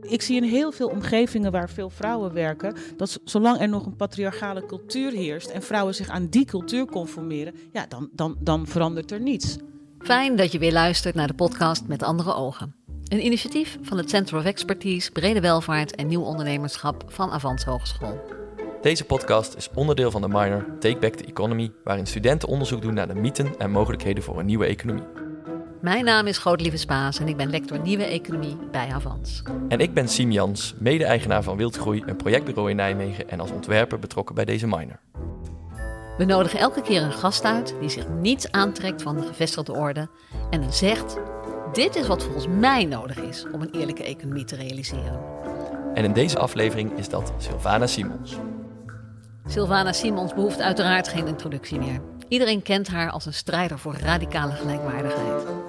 Ik zie in heel veel omgevingen waar veel vrouwen werken, dat zolang er nog een patriarchale cultuur heerst en vrouwen zich aan die cultuur conformeren, ja, dan, dan, dan verandert er niets. Fijn dat je weer luistert naar de podcast met andere ogen. Een initiatief van het Center of Expertise, Brede Welvaart en Nieuw Ondernemerschap van Avans Hogeschool. Deze podcast is onderdeel van de minor Take Back the Economy, waarin studenten onderzoek doen naar de mythen en mogelijkheden voor een nieuwe economie. Mijn naam is Grootlieve Spaas en ik ben lector Nieuwe Economie bij Avans. En ik ben Siem Jans, mede-eigenaar van Wildgroei, een projectbureau in Nijmegen en als ontwerper betrokken bij deze minor. We nodigen elke keer een gast uit die zich niets aantrekt van de gevestigde orde en zegt: Dit is wat volgens mij nodig is om een eerlijke economie te realiseren. En in deze aflevering is dat Sylvana Simons. Sylvana Simons behoeft uiteraard geen introductie meer. Iedereen kent haar als een strijder voor radicale gelijkwaardigheid.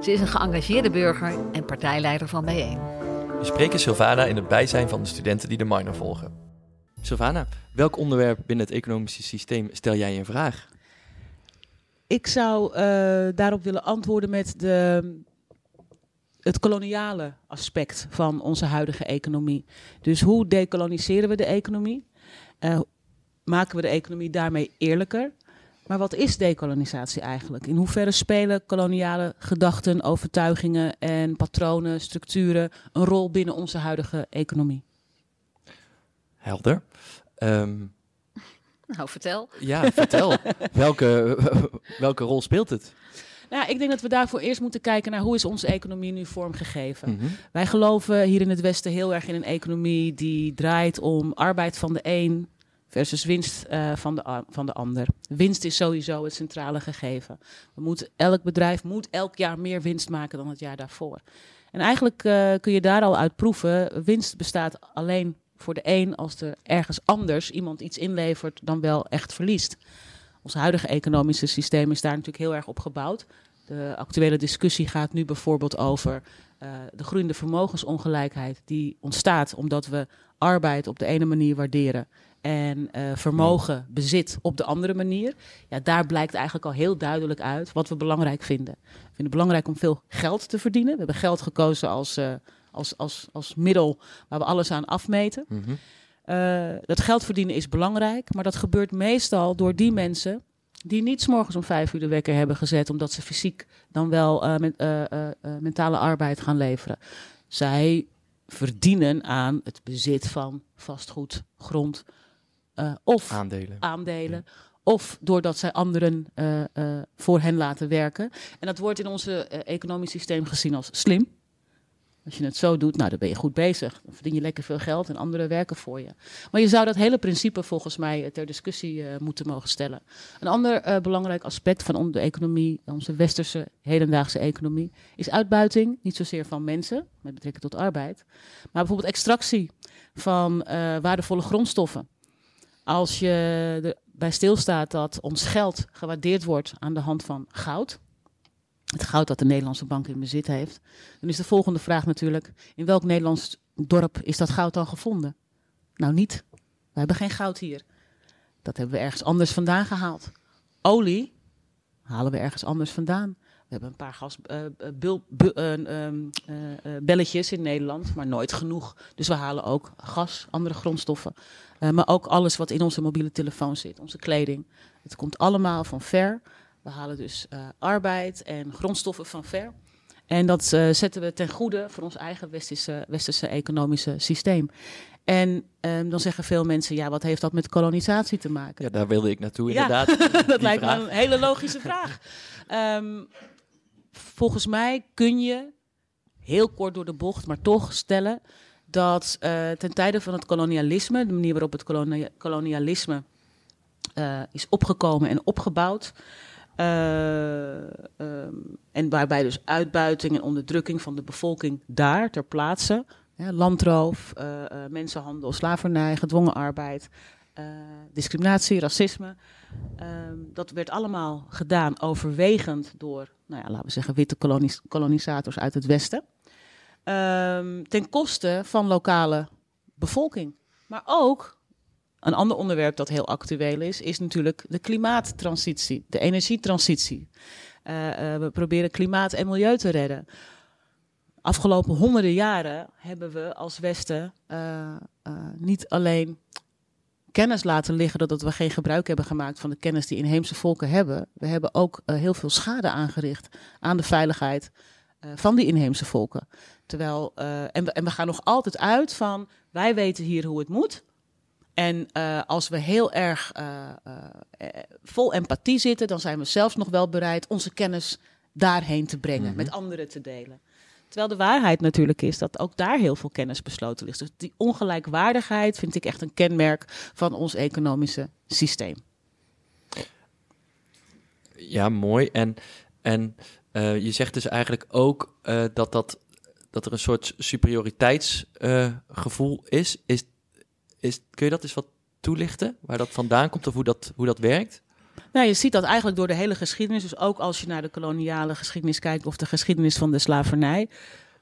Ze is een geëngageerde burger en partijleider van Bijeen. We spreken Sylvana in het bijzijn van de studenten die de minor volgen. Sylvana, welk onderwerp binnen het economische systeem stel jij in vraag? Ik zou uh, daarop willen antwoorden met de, het koloniale aspect van onze huidige economie. Dus hoe decoloniseren we de economie? Uh, maken we de economie daarmee eerlijker? Maar wat is dekolonisatie eigenlijk? In hoeverre spelen koloniale gedachten, overtuigingen en patronen, structuren een rol binnen onze huidige economie? Helder. Um, nou, vertel. Ja, vertel. welke, welke rol speelt het? Nou, ik denk dat we daarvoor eerst moeten kijken naar hoe is onze economie nu vormgegeven. Mm Wij geloven hier in het Westen heel erg in een economie die draait om arbeid van de een versus winst uh, van, de, van de ander. Winst is sowieso het centrale gegeven. We moeten, elk bedrijf moet elk jaar meer winst maken dan het jaar daarvoor. En eigenlijk uh, kun je daar al uit proeven, winst bestaat alleen voor de een als er ergens anders iemand iets inlevert dan wel echt verliest. Ons huidige economische systeem is daar natuurlijk heel erg op gebouwd. De actuele discussie gaat nu bijvoorbeeld over uh, de groeiende vermogensongelijkheid die ontstaat omdat we arbeid op de ene manier waarderen en uh, vermogen, bezit op de andere manier. Ja, daar blijkt eigenlijk al heel duidelijk uit wat we belangrijk vinden. We vinden het belangrijk om veel geld te verdienen. We hebben geld gekozen als, uh, als, als, als middel waar we alles aan afmeten. Mm -hmm. uh, dat geld verdienen is belangrijk, maar dat gebeurt meestal door die mensen die niet s morgens om vijf uur de wekker hebben gezet, omdat ze fysiek dan wel met, mentale arbeid gaan leveren. Zij verdienen aan het bezit van vastgoed, grond, uh, of aandelen. aandelen Of doordat zij anderen uh, uh, voor hen laten werken. En dat wordt in onze economisch systeem gezien als slim. Als je het zo doet, nou, dan ben je goed bezig. Dan verdien je lekker veel geld en anderen werken voor je. Maar je zou dat hele principe volgens mij ter discussie moeten mogen stellen. Een ander belangrijk aspect van de economie, onze westerse hedendaagse economie, is uitbuiting. Niet zozeer van mensen, met betrekking tot arbeid. Maar bijvoorbeeld extractie van waardevolle grondstoffen. Als je erbij stilstaat dat ons geld gewaardeerd wordt aan de hand van goud, het goud dat de Nederlandse bank in bezit heeft, dan is de volgende vraag natuurlijk: in welk Nederlands dorp is dat goud dan gevonden? Nou, niet. We hebben geen goud hier. Dat hebben we ergens anders vandaan gehaald. Olie halen we ergens anders vandaan. We hebben een paar gasbelletjes uh, uh, in Nederland, maar nooit genoeg. Dus we halen ook gas, andere grondstoffen. Maar ook alles wat in onze mobiele telefoon zit, onze kleding. Het komt allemaal van ver. We halen dus arbeid en grondstoffen van ver. En dat zetten we ten goede voor ons eigen westerse, westerse economische systeem. En um, dan zeggen veel mensen, ja, wat heeft dat met kolonisatie te maken? Ja, daar wilde ik naartoe, inderdaad. Ja, dat lijkt vraag. me een hele logische vraag. Um, volgens mij kun je, heel kort door de bocht, maar toch stellen dat uh, ten tijde van het kolonialisme, de manier waarop het kolonia kolonialisme uh, is opgekomen en opgebouwd, um, en waarbij dus uitbuiting en onderdrukking van de bevolking daar ter plaatse, landroof, mensenhandel, slavernij, gedwongen arbeid, discriminatie, racisme, Um, dat werd allemaal gedaan overwegend door, nou ja, laten we zeggen, witte kolonis kolonisators uit het Westen. Um, ten koste van lokale bevolking. Maar ook een ander onderwerp dat heel actueel is, is natuurlijk de klimaattransitie, de energietransitie. Uh, uh, we proberen klimaat en milieu te redden. afgelopen honderden jaren hebben we als Westen niet alleen kennis laten liggen dat we geen gebruik hebben gemaakt van de kennis die inheemse volken hebben. We hebben ook heel veel schade aangericht aan de veiligheid van die inheemse volken. Terwijl, en, we, en we gaan nog altijd uit van wij weten hier hoe het moet. En uh, als we heel erg uh, uh, vol empathie zitten, dan zijn we zelfs nog wel bereid onze kennis daarheen te brengen, mm -hmm. met anderen te delen. Terwijl de waarheid natuurlijk is dat ook daar heel veel kennis besloten ligt. Dus die ongelijkwaardigheid vind ik echt een kenmerk van ons economische systeem. Ja, mooi. En, en je zegt dus eigenlijk ook dat, dat, dat er een soort superioriteitsgevoel is. Is is, kun je dat eens wat toelichten? Waar dat vandaan komt of hoe dat, hoe dat werkt? Nou, je ziet dat eigenlijk door de hele geschiedenis. Dus ook als je naar de koloniale geschiedenis kijkt of de geschiedenis van de slavernij.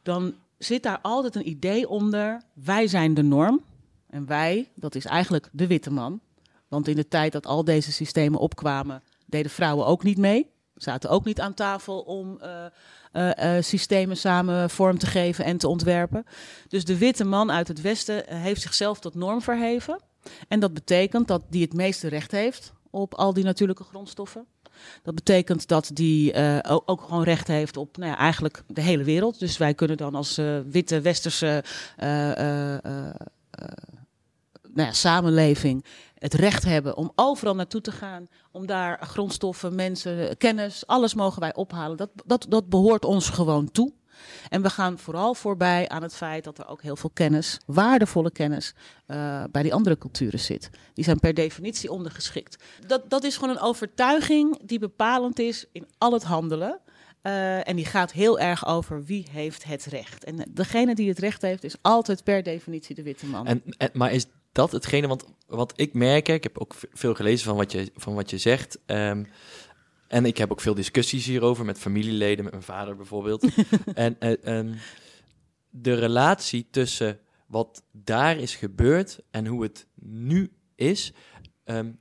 Dan zit daar altijd een idee onder. Wij zijn de norm. En wij, dat is eigenlijk de witte man. Want in de tijd dat al deze systemen opkwamen, deden vrouwen ook niet mee. Zaten ook niet aan tafel om uh, uh, uh, systemen samen vorm te geven en te ontwerpen. Dus de witte man uit het Westen heeft zichzelf tot norm verheven. En dat betekent dat die het meeste recht heeft op al die natuurlijke grondstoffen. Dat betekent dat die ook, ook, gewoon recht heeft op nou ja, eigenlijk de hele wereld. Dus wij kunnen dan als witte westerse nou ja, samenleving het recht hebben om overal naartoe te gaan, om daar grondstoffen, mensen, kennis, alles mogen wij ophalen. Dat, dat, dat behoort ons gewoon toe. En we gaan vooral voorbij aan het feit dat er ook heel veel kennis, waardevolle kennis, uh, bij die andere culturen zit. Die zijn per definitie ondergeschikt. Dat, dat is gewoon een overtuiging die bepalend is in al het handelen. Uh, en die gaat heel erg over wie heeft het recht. En degene die het recht heeft, is altijd per definitie de witte man. En, maar is dat hetgene, want wat ik merk, ik heb ook veel gelezen van wat je, van wat je zegt. Um, en ik heb ook veel discussies hierover met familieleden, met mijn vader bijvoorbeeld. en uh, de relatie tussen wat daar is gebeurd en hoe het nu is, um,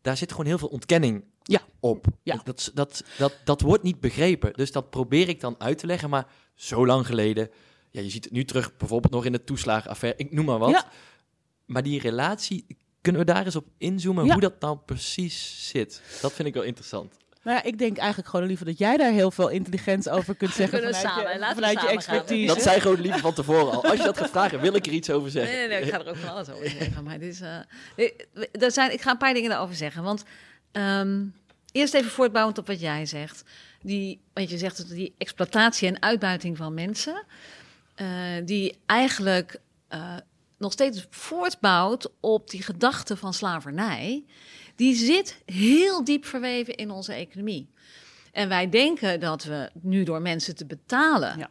daar zit gewoon heel veel ontkenning ja. op. Ja. Dat, dat, dat, dat wordt niet begrepen. Dus dat probeer ik dan uit te leggen, maar zo lang geleden. Ja, je ziet het nu terug, bijvoorbeeld nog in de toeslagenaffaire, ik noem maar wat. Ja. Maar die relatie, kunnen we daar eens op inzoomen hoe dat nou precies zit? Dat vind ik wel interessant. Nou ja, ik denk eigenlijk gewoon liever dat jij daar heel veel intelligent over kunt zeggen vanuit, samen, je, vanuit je expertise. Dat zei gewoon liever van tevoren al. Als je dat gaat vragen, wil ik er iets over zeggen. Nee, nee, nee ik ga er ook van alles over zeggen. Maar dit is, uh, er zijn, ik ga een paar dingen daarover zeggen. Want um, eerst even voortbouwend op wat jij zegt. Die, want je zegt dat die exploitatie en uitbuiting van mensen... Uh, die eigenlijk uh, nog steeds voortbouwt op die gedachte van slavernij, die zit heel diep verweven in onze economie. En wij denken dat we nu door mensen te betalen ja.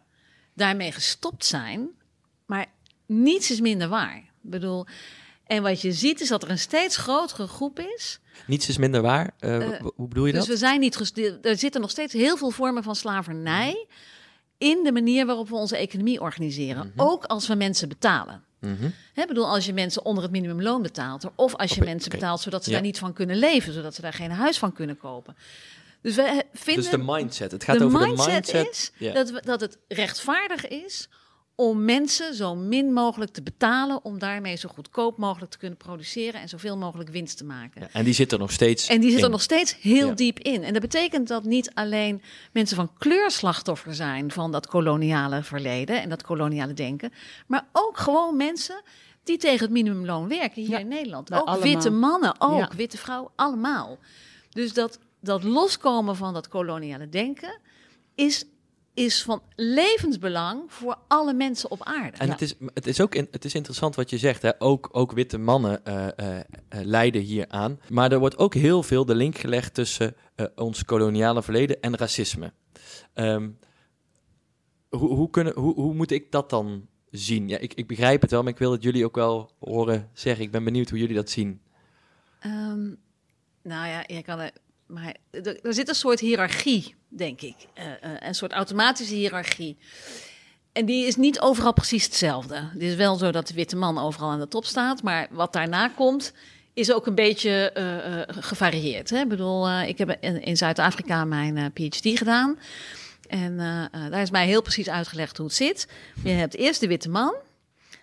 daarmee gestopt zijn, maar niets is minder waar. Ik bedoel, en wat je ziet is dat er een steeds grotere groep is. Niets is minder waar. Uh, uh, hoe bedoel je dus dat? Dus we zijn niet. Er zitten nog steeds heel veel vormen van slavernij in de manier waarop we onze economie organiseren, mm -hmm. ook als we mensen betalen. Mm -hmm. He, bedoel, als je mensen onder het minimumloon betaalt, of als je mensen betaalt zodat ze ja. daar niet van kunnen leven, zodat ze daar geen huis van kunnen kopen. Dus we vinden. Dus de mindset. Het gaat de over mindset de mindset. Is ja. dat, we, dat het rechtvaardig is om mensen zo min mogelijk te betalen om daarmee zo goedkoop mogelijk te kunnen produceren en zoveel mogelijk winst te maken. Ja, en die zit er nog steeds. En die zit er nog steeds heel ja. diep in. En dat betekent dat niet alleen mensen van kleur slachtoffer zijn van dat koloniale verleden en dat koloniale denken, maar ook gewoon mensen die tegen het minimumloon werken hier ja, in Nederland. Ook allemaal. witte mannen, ook witte vrouwen, allemaal. Dus dat, dat loskomen van dat koloniale denken is is van levensbelang voor alle mensen op aarde. En ja. het, is, het is ook in, het is interessant wat je zegt. Hè? Ook, ook witte mannen uh, uh, lijden hier aan. Maar er wordt ook heel veel de link gelegd tussen uh, ons koloniale verleden en racisme. Um, hoe, hoe, kunnen, hoe, hoe moet ik dat dan zien? Ja, ik, ik begrijp het wel, maar ik wil het jullie ook wel horen zeggen. Ik ben benieuwd hoe jullie dat zien. Um, nou ja, je kan er maar er, er, zit een soort hiërarchie, denk ik. Uh, uh, een soort automatische hiërarchie. En die is niet overal precies hetzelfde. Het is wel zo dat de witte man overal aan de top staat. Maar wat daarna komt, is ook een beetje uh, gevarieerd. Hè? Ik bedoel, ik heb in, in Zuid-Afrika mijn PhD gedaan. En daar is mij heel precies uitgelegd hoe het zit. Je hebt eerst de witte man,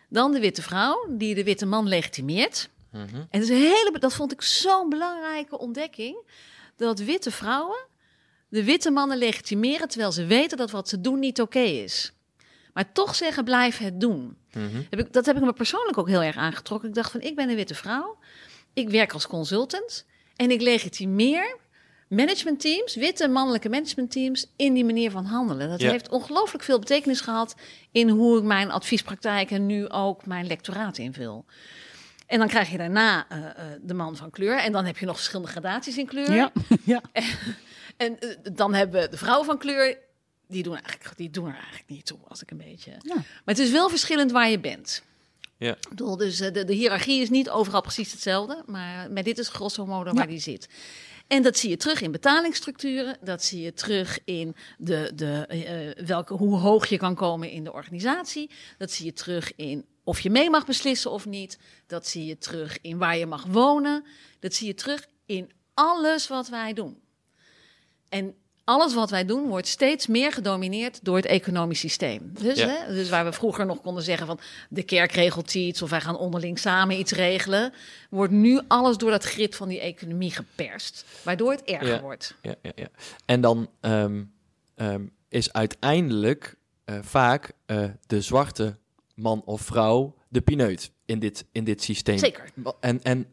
dan de witte vrouw, die de witte man legitimeert. Mm -hmm. En dat, is een hele, dat vond ik zo'n belangrijke ontdekking. Dat witte vrouwen de witte mannen legitimeren terwijl ze weten dat wat ze doen niet oké is. Maar toch zeggen, blijf het doen. Mm -hmm. heb ik, dat heb ik me persoonlijk ook heel erg aangetrokken. Ik dacht van, ik ben een witte vrouw. Ik werk als consultant. En ik legitimeer managementteams, witte mannelijke managementteams, in die manier van handelen. Dat Ja. heeft ongelooflijk veel betekenis gehad in hoe ik mijn adviespraktijk en nu ook mijn lectoraat invul. En dan krijg je daarna eh, eh, de man van kleur. En dan heb je nog verschillende gradaties in kleur. Ja, ja. En eh, dan hebben we de vrouwen van kleur. Die doen, eigenlijk, die doen er eigenlijk niet toe, als ik een beetje. Ja. Maar het is wel verschillend waar je bent. Ja. Ik bedoel, dus de, de hiërarchie is niet overal precies hetzelfde. Maar met dit is grosso modo waar die zit. En dat zie je terug in betalingsstructuren. Dat zie je terug in de, de, eh, welke, hoe hoog je kan komen in de organisatie. Dat zie je terug in of je mee mag beslissen of niet. Dat zie je terug in waar je mag wonen. Dat zie je terug in alles wat wij doen. En alles wat wij doen wordt steeds meer gedomineerd door het economisch systeem. Dus, Ja. hè, dus waar we vroeger nog konden zeggen van de kerk regelt iets of wij gaan onderling samen iets regelen, wordt nu alles door dat grid van die economie geperst, waardoor het erger Ja. wordt. ja, ja, ja. En dan ehm, ehm, is uiteindelijk eh, vaak eh, de zwarte man of vrouw de pineut in dit, in dit systeem. Zeker. En, en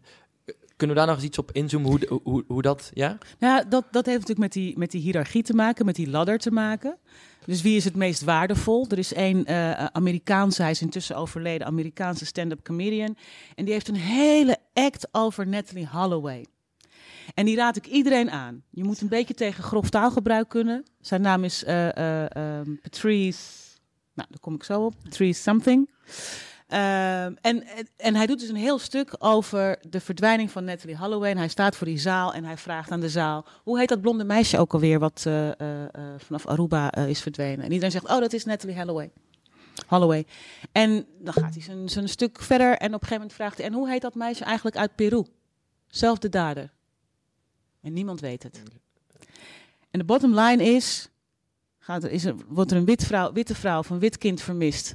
kunnen we daar nog eens iets op inzoomen? Hoe, de- hoe, hoe dat, ja? Ja, dat, dat heeft natuurlijk met die, met die hiërarchie te maken, met die ladder te maken. Dus wie is het meest waardevol? Er is één eh, Amerikaanse, hij is intussen overleden, Amerikaanse stand-up comedian. En die heeft een hele act over Natalie Holloway. En die raad ik iedereen aan. Je moet een beetje tegen grof taalgebruik kunnen. Zijn naam is eh, eh, ehm, Patrice. Nou, daar kom ik zo op. Patrice something. Ehm, en, en, en hij doet dus een heel stuk over de verdwijning van Natalie Holloway. En hij staat voor die zaal en hij vraagt aan de zaal: hoe heet dat blonde meisje ook alweer wat eh, eh, eh, vanaf Aruba is verdwenen? En iedereen zegt: oh, dat is Natalie Holloway. Holloway. En dan gaat hij zijn, zijn stuk verder en op een gegeven moment vraagt hij: en hoe heet dat meisje eigenlijk uit Peru? Zelfde dader. En niemand weet het. En de bottom line is: gaat er, is er, wordt er een wit vrouw, witte vrouw of een wit kind vermist?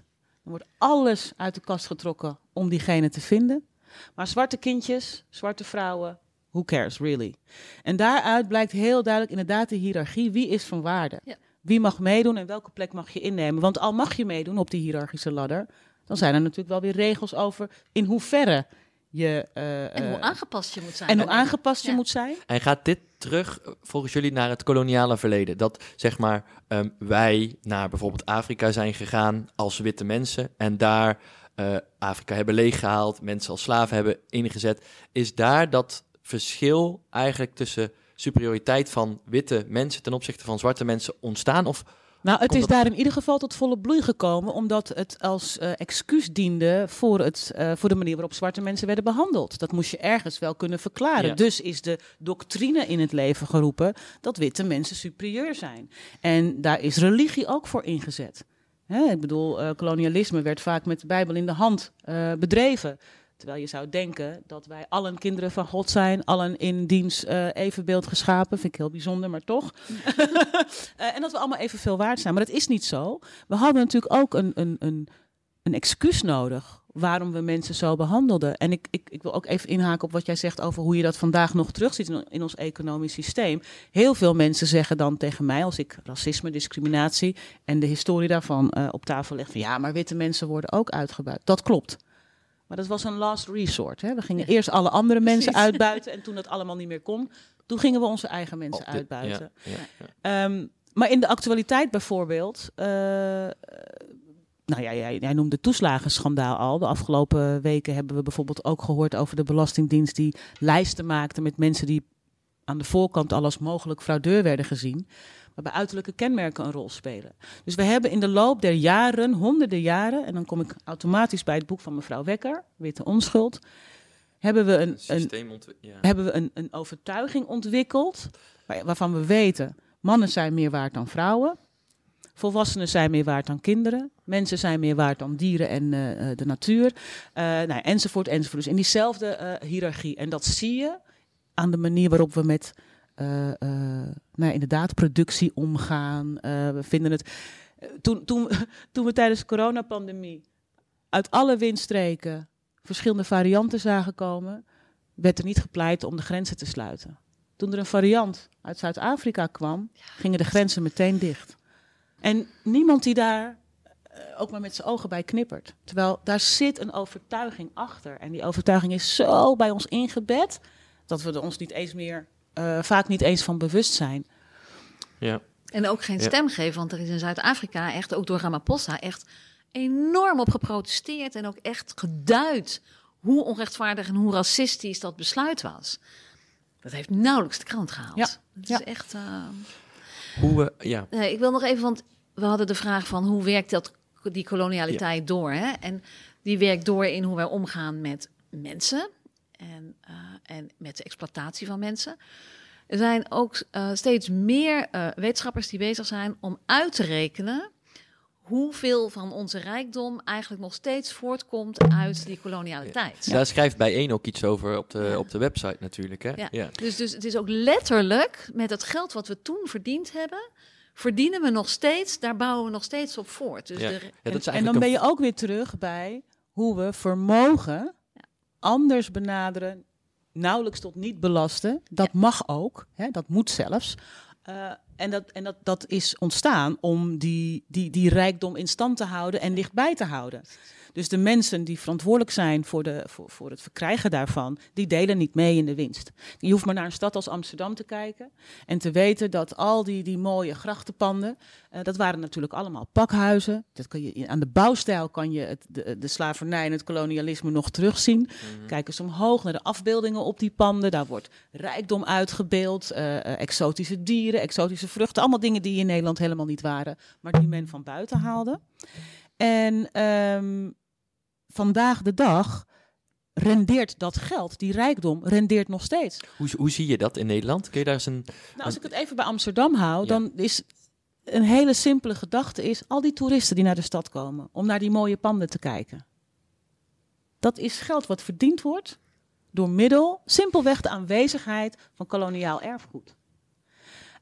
Dan wordt alles uit de kast getrokken om diegene te vinden. Maar zwarte kindjes, zwarte vrouwen, who cares really? En daaruit blijkt heel duidelijk inderdaad de hiërarchie. Wie is van waarde? Ja. Wie mag meedoen en welke plek mag je innemen? Want al mag je meedoen op die hiërarchische ladder, dan zijn er natuurlijk wel weer regels over in hoeverre je... eh, En hoe eh, aangepast je moet zijn. en hoe aangepast je Ja. moet zijn. En gaat dit terug, eh, volgens jullie, naar het koloniale verleden? Dat, zeg maar, ehm, wij naar bijvoorbeeld Afrika zijn gegaan als witte mensen... en daar eh, Afrika hebben leeggehaald, mensen als slaven hebben ingezet. Is daar dat verschil eigenlijk tussen superioriteit van witte mensen... ten opzichte van zwarte mensen ontstaan? Of Nou, het Komt is dat- daar in ieder geval tot volle bloei gekomen, omdat het als eh, excuus diende voor, het, eh, voor de manier waarop zwarte mensen werden behandeld. Dat moest je ergens wel kunnen verklaren. Ja. Dus is de doctrine in het leven geroepen dat witte mensen superieur zijn. En daar is religie ook voor ingezet. Hè, ik bedoel, eh, kolonialisme werd vaak met de Bijbel in de hand bedreven. Terwijl je zou denken dat wij allen kinderen van God zijn, allen in diens eh, evenbeeld geschapen. Vind ik heel bijzonder, maar toch. Eh, en dat we allemaal evenveel waard zijn. Maar dat is niet zo. We hadden natuurlijk ook een, een, een, een excuus nodig waarom we mensen zo behandelden. En ik, ik, ik wil ook even inhaken op wat jij zegt over hoe je dat vandaag nog terugziet in, in ons economisch systeem. Heel veel mensen zeggen dan tegen mij, als ik racisme, discriminatie en de historie daarvan eh, op tafel leg, van ja, maar witte mensen worden ook uitgebuit. Dat klopt. Maar dat was een last resort. Hè? We gingen Ja. eerst alle andere mensen Precies. uitbuiten en toen dat allemaal niet meer kon, toen gingen we onze eigen mensen de- uitbuiten. Ja, ja, ja. Ehm, maar in de actualiteit bijvoorbeeld. eh, nou ja, jij, jij noemde het toeslagenschandaal al. De afgelopen weken hebben we bijvoorbeeld ook gehoord over de Belastingdienst die lijsten maakte met mensen die aan de voorkant al als mogelijk fraudeur werden gezien. Waarbij uiterlijke kenmerken een rol spelen. Dus we hebben in de loop der jaren, honderden jaren, en dan kom ik automatisch bij het boek van mevrouw Wekker, Witte Onschuld, hebben we een, een, ja. hebben we een, een overtuiging ontwikkeld waar- waarvan we weten mannen zijn meer waard dan vrouwen, volwassenen zijn meer waard dan kinderen, mensen zijn meer waard dan dieren en eh, eh, de natuur, eh, nou, enzovoort, enzovoort. Dus in diezelfde hiërarchie. En dat zie je aan de manier waarop we met nou, inderdaad productie omgaan. we vinden het. toen, toen, toen we tijdens de coronapandemie uit alle windstreken verschillende varianten zagen komen, werd er niet gepleit om de grenzen te sluiten. Toen er een variant uit Zuid-Afrika kwam, gingen de grenzen meteen dicht. En niemand die daar eh, ook maar met zijn ogen bij knippert. Terwijl daar zit een overtuiging achter. En die overtuiging is zo bij ons ingebed dat we er ons niet eens meer, uh, vaak niet eens van bewust zijn. Ja. En ook geen stem geven, want er is in Zuid-Afrika echt, ook door Ramaphosa, echt enorm op geprotesteerd en ook echt geduid hoe onrechtvaardig en hoe racistisch dat besluit was. Dat heeft nauwelijks de krant gehaald. Ja. Het is echt. Uh... Hoe, uh, ja. Nee, ik wil nog even, want we hadden de vraag van hoe werkt dat, die kolonialiteit door? Hè? En die werkt door in hoe wij omgaan met mensen en, uh, en met de exploitatie van mensen. Er zijn ook steeds meer wetenschappers die bezig zijn om uit te rekenen hoeveel van onze rijkdom eigenlijk nog steeds voortkomt uit die kolonialiteit. Ja. Daar schrijft bijeen ook iets over op de, op de website natuurlijk. Hè? Ja. Dus, dus het is ook letterlijk met het geld wat we toen verdiend hebben, verdienen we nog steeds, daar bouwen we nog steeds op voort. Dus de, en, en, dan ben je ook weer terug bij hoe we vermogen anders benaderen, nauwelijks tot niet belasten. Dat mag ook, hè, dat moet zelfs. Uh, en dat, en dat, dat is ontstaan om die, die, die rijkdom in stand te houden en dichtbij te houden. Dus de mensen die verantwoordelijk zijn voor, de, voor, voor het verkrijgen daarvan, die delen niet mee in de winst. Je hoeft maar naar een stad als Amsterdam te kijken en te weten dat al die, die mooie grachtenpanden, uh, dat waren natuurlijk allemaal pakhuizen. Dat kan je, aan de bouwstijl kan je het, de, de slavernij en het kolonialisme nog terugzien. Mm Kijk eens omhoog naar de afbeeldingen op die panden. Daar wordt rijkdom uitgebeeld, uh, exotische dieren, exotische vruchten. Allemaal dingen die in Nederland helemaal niet waren, maar die men van buiten haalde. En um, vandaag de dag rendeert dat geld, die rijkdom, rendeert nog steeds. Hoe, hoe zie je dat in Nederland? Kun je daar eens een... Nou, als ik het even bij Amsterdam hou, dan is een hele simpele gedachte is... al die toeristen die naar de stad komen om naar die mooie panden te kijken. Dat is geld wat verdiend wordt door middel, simpelweg de aanwezigheid van koloniaal erfgoed.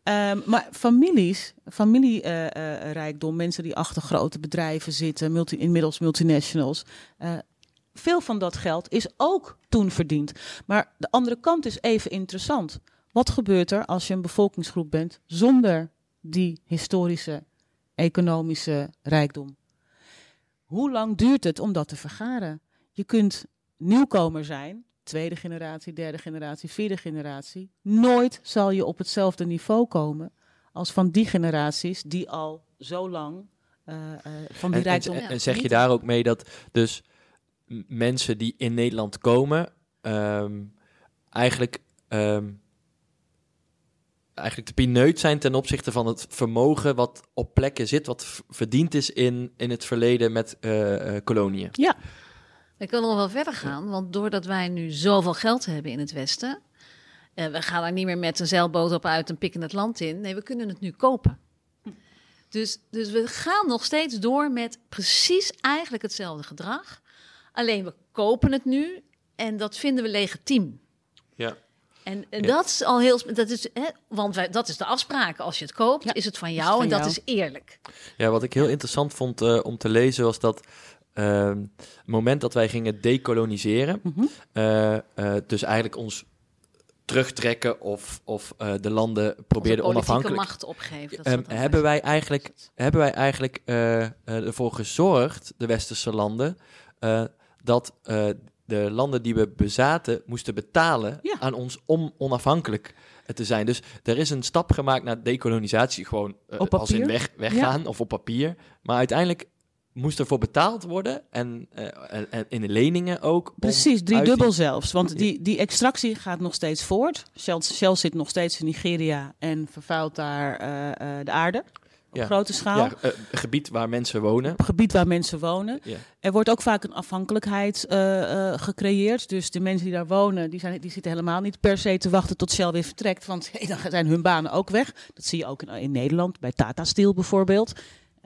Um, maar families, familierijkdom, mensen die achter grote bedrijven zitten, inmiddels multinationals. Uh, veel van dat geld is ook toen verdiend. Maar de andere kant is even interessant. Wat gebeurt er als je een bevolkingsgroep bent zonder die historische economische rijkdom? Hoe lang duurt het om dat te vergaren? Je kunt nieuwkomer zijn tweede generatie, derde generatie, vierde generatie. Nooit zal je op hetzelfde niveau komen als van die generaties die al zo lang uh, uh, van die rijkdom... En, en, zeg je daar ook mee dat dus mensen die in Nederland komen, um, eigenlijk, um, eigenlijk de pineut zijn ten opzichte van het vermogen wat op plekken zit, wat verdiend is in, in het verleden met uh, koloniën? Ja, ik kan nog wel verder gaan, want doordat wij nu zoveel geld hebben in het Westen, en eh, we gaan er niet meer met een zeilboot op uit en pikken het land in. Nee, we kunnen het nu kopen. Dus, dus we gaan nog steeds door met precies eigenlijk hetzelfde gedrag. Alleen we kopen het nu en dat vinden we legitiem. Ja. En, dat is al heel. Dat is, hè, want wij, dat is de afspraak. Als je het koopt, is het van jou en dat is eerlijk. Ja, wat ik heel interessant vond uh, om te lezen was dat uh, het moment dat wij gingen decoloniseren, mm -hmm. uh, uh, dus eigenlijk ons terugtrekken of, of uh, de landen probeerden onafhankelijk macht opgeven. Um, hebben, wij eigenlijk, hebben wij eigenlijk ervoor gezorgd, de westerse landen, dat de landen die we bezaten moesten betalen ja. aan ons om onafhankelijk te zijn. Dus er is een stap gemaakt naar decolonisatie, gewoon als in weg, weggaan ja. of op papier. Maar uiteindelijk moest ervoor betaald worden en, uh, en, in de leningen ook. Precies, drie dubbel zelfs. Want die, die extractie gaat nog steeds voort. Shell, Shell zit nog steeds in Nigeria en vervuilt daar uh, uh, de aarde. Op ja. grote schaal. Ja, uh, gebied waar mensen wonen. Gebied waar mensen wonen. Ja. Er wordt ook vaak een afhankelijkheid gecreëerd. Dus de mensen die daar wonen, die, zijn, die zitten helemaal niet per se te wachten tot Shell weer vertrekt. Want hey, dan zijn hun banen ook weg. Dat zie je ook in, in Nederland, bij Tata Steel bijvoorbeeld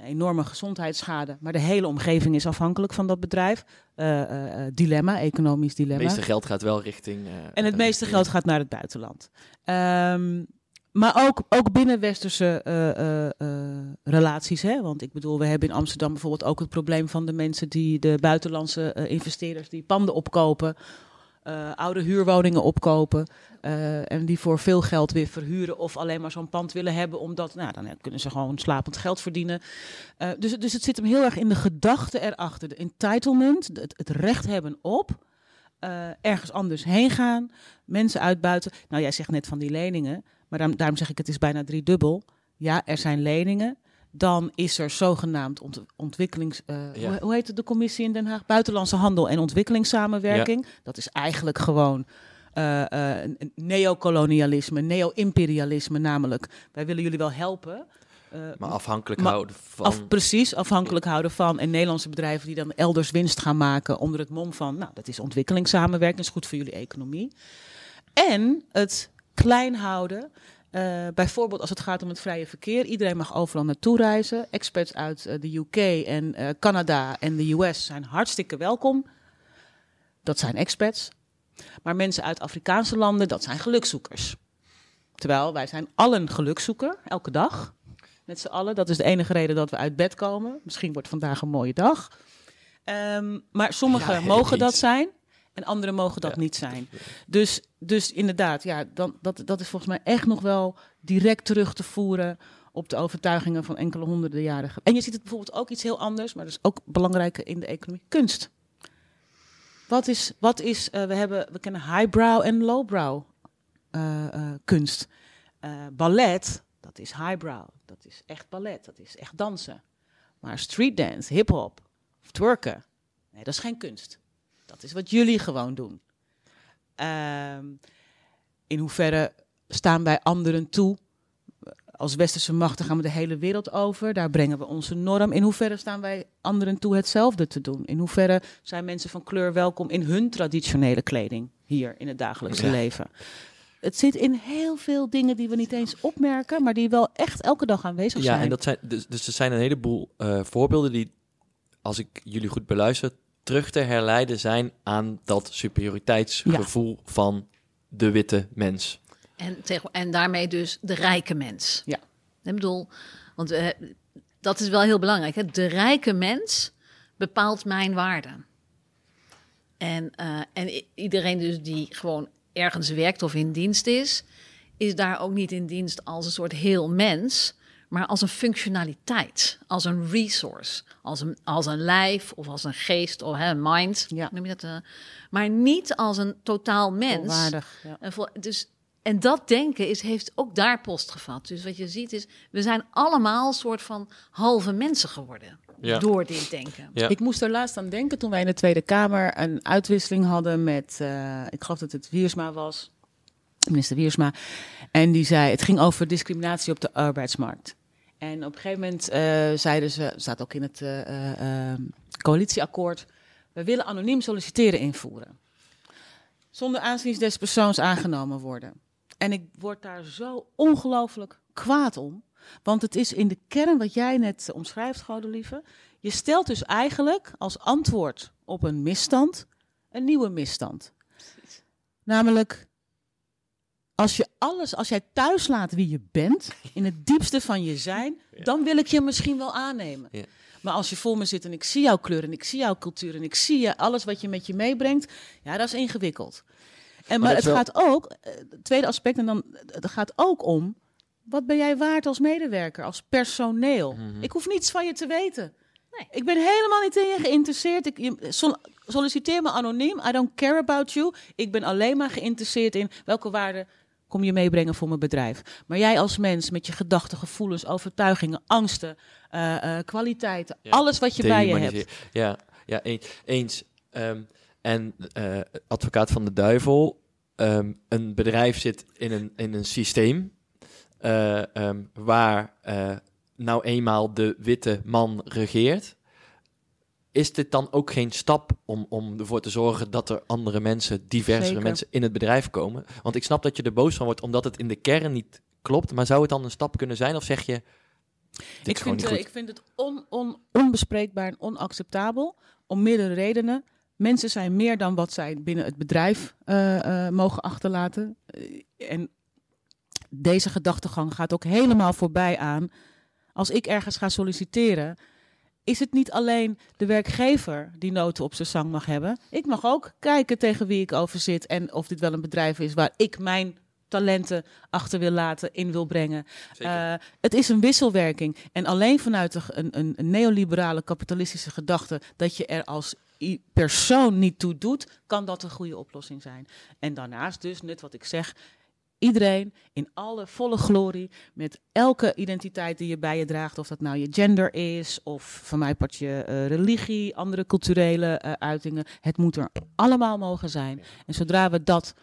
enorme gezondheidsschade. Maar de hele omgeving is afhankelijk van dat bedrijf. Uh, uh, dilemma, economisch dilemma. Het meeste geld gaat wel richting. Uh, en het meeste geld gaat naar het buitenland. Um, maar ook, ook binnen westerse relaties. Hè? Want ik bedoel, we hebben in Amsterdam bijvoorbeeld ook het probleem van de mensen die de buitenlandse investeerders die panden opkopen. Oude huurwoningen opkopen en die voor veel geld weer verhuren of alleen maar zo'n pand willen hebben, omdat nou, dan kunnen ze gewoon slapend geld verdienen. dus, dus het zit hem heel erg in de gedachte erachter, de entitlement, het, het recht hebben op ergens anders heen gaan, mensen uitbuiten. Nou, jij zegt net van die leningen. Maar daarom, daarom zeg ik, het is bijna driedubbel. Ja, er zijn leningen. Dan is er zogenaamd ont ontwikkelings... Uh, hoe, hoe, heet het de commissie in Den Haag? Buitenlandse handel en ontwikkelingssamenwerking. Dat is eigenlijk gewoon uh, uh, neocolonialisme, neo-imperialisme namelijk. Wij willen jullie wel helpen. maar afhankelijk houden van... Af, precies, afhankelijk houden van. En Nederlandse bedrijven die dan elders winst gaan maken onder het mom van... nou, dat is ontwikkelingssamenwerking, is goed voor jullie economie. En het klein houden. Uh, bijvoorbeeld als het gaat om het vrije verkeer. Iedereen mag overal naartoe reizen. Experts uit uh, de UK en uh, Canada en de US zijn hartstikke welkom. Dat zijn experts. Maar mensen uit Afrikaanse landen, dat zijn gelukzoekers. Terwijl wij zijn allen gelukzoeker, elke dag. Met z'n allen. Dat is de enige reden dat we uit bed komen. Misschien wordt vandaag een mooie dag. Um, maar sommigen ja, mogen dat zijn. En anderen mogen dat niet zijn. Dus, dus inderdaad, ja, dan, dat, dat is volgens mij echt nog wel direct terug te voeren op de overtuigingen van enkele honderden jaren. En je ziet het bijvoorbeeld ook iets heel anders, maar dat is ook belangrijk in de economie: kunst. Wat is, wat is uh, we, hebben, we kennen highbrow en lowbrow uh, uh, kunst. ballet, dat is highbrow, dat is echt ballet, dat is echt dansen. Maar street dance, hip-hop, twerken, nee, dat is geen kunst. Dat is wat jullie gewoon doen. Ehm, in hoeverre staan wij anderen toe? Als westerse machten gaan we de hele wereld over. Daar brengen we onze norm. In hoeverre staan wij anderen toe hetzelfde te doen? In hoeverre zijn mensen van kleur welkom in hun traditionele kleding hier in het dagelijkse leven? Het zit in heel veel dingen die we niet eens opmerken, maar die wel echt elke dag aanwezig zijn. Ja, en dat zijn dus, dus er zijn een heleboel uh, voorbeelden die, als ik jullie goed beluister, terug te herleiden zijn aan dat superioriteitsgevoel van de witte mens. En, en daarmee dus de rijke mens. Ja. Ik bedoel, want uh, dat is wel heel belangrijk. Hè? De rijke mens bepaalt mijn waarde. En, uh, en iedereen dus die gewoon ergens werkt of in dienst is, is daar ook niet in dienst als een soort heel mens, maar als een functionaliteit, als een resource, als een, als een lijf of als een geest of hè, mind, ja. noem je dat, uh, maar niet als een totaal mens. Volwaardig, ja. en, vol, dus, en dat denken is, heeft ook daar post gevat. Dus wat je ziet is, we zijn allemaal soort van halve mensen geworden. Ja. Door dit denken. Ja. Ik moest er laatst aan denken toen wij in de Tweede Kamer een uitwisseling hadden met, uh, ik geloof dat het Wiersma was, minister Wiersma. En die zei, het ging over discriminatie op de arbeidsmarkt. En op een gegeven moment uh, zeiden ze, staat ook in het uh, uh, coalitieakkoord, we willen anoniem solliciteren invoeren. Zonder aanzien des persoons aangenomen worden. En ik word daar zo ongelooflijk kwaad om. Want het is in de kern wat jij net omschrijft, Godelieve. Je stelt dus eigenlijk als antwoord op een misstand een nieuwe misstand. Precies. Namelijk als je alles, als jij thuis laat wie je bent, in het diepste van je zijn, dan wil ik je misschien wel aannemen. Ja. Maar als je voor me zit en ik zie jouw kleur en ik zie jouw cultuur en ik zie je, alles wat je met je meebrengt, ja, dat is ingewikkeld. En, maar, het gaat ook, het eh, tweede aspect, en dan, het gaat ook om, wat ben jij waard als medewerker, als personeel? Mhm. Ik hoef niets van je te weten. Nee. Ik ben helemaal niet in je geïnteresseerd. Ik, je, solliciteer me anoniem. I don't care about you. Ik ben alleen maar geïnteresseerd in welke waarden kom je meebrengen voor mijn bedrijf. Maar jij als mens met je gedachten, gevoelens, overtuigingen, angsten, uh, uh, kwaliteiten, alles wat je bij je hebt. Ja, ja eens. Um, en uh, advocaat van de duivel, um, een bedrijf zit in een, in een systeem um, waar nou eenmaal de witte man regeert is dit dan ook geen stap om, om ervoor te zorgen dat er andere mensen, diversere mensen in het bedrijf komen? Want ik snap dat je er boos van wordt omdat het in de kern niet klopt. Maar zou het dan een stap kunnen zijn? Of zeg je. Ik vind, uh, ik vind het on, on, onbespreekbaar en onacceptabel om meerdere redenen. Mensen zijn meer dan wat zij binnen het bedrijf uh, uh, mogen achterlaten. en deze gedachtegang gaat ook helemaal voorbij aan. Als ik ergens ga solliciteren, is het niet alleen de werkgever die noten op zijn zang mag hebben. Ik mag ook kijken tegen wie ik over zit en of dit wel een bedrijf is waar ik mijn talenten achter wil laten, in wil brengen. Uh, het is een wisselwerking. En alleen vanuit een, een, een neoliberale kapitalistische gedachte dat je er als persoon niet toe doet, kan dat een goede oplossing zijn. En daarnaast dus, net wat ik zeg, iedereen in alle volle glorie, met elke identiteit die je bij je draagt, of dat nou je gender is, of van mij part je uh, religie, andere culturele uh, uitingen. Het moet er allemaal mogen zijn. En zodra we dat,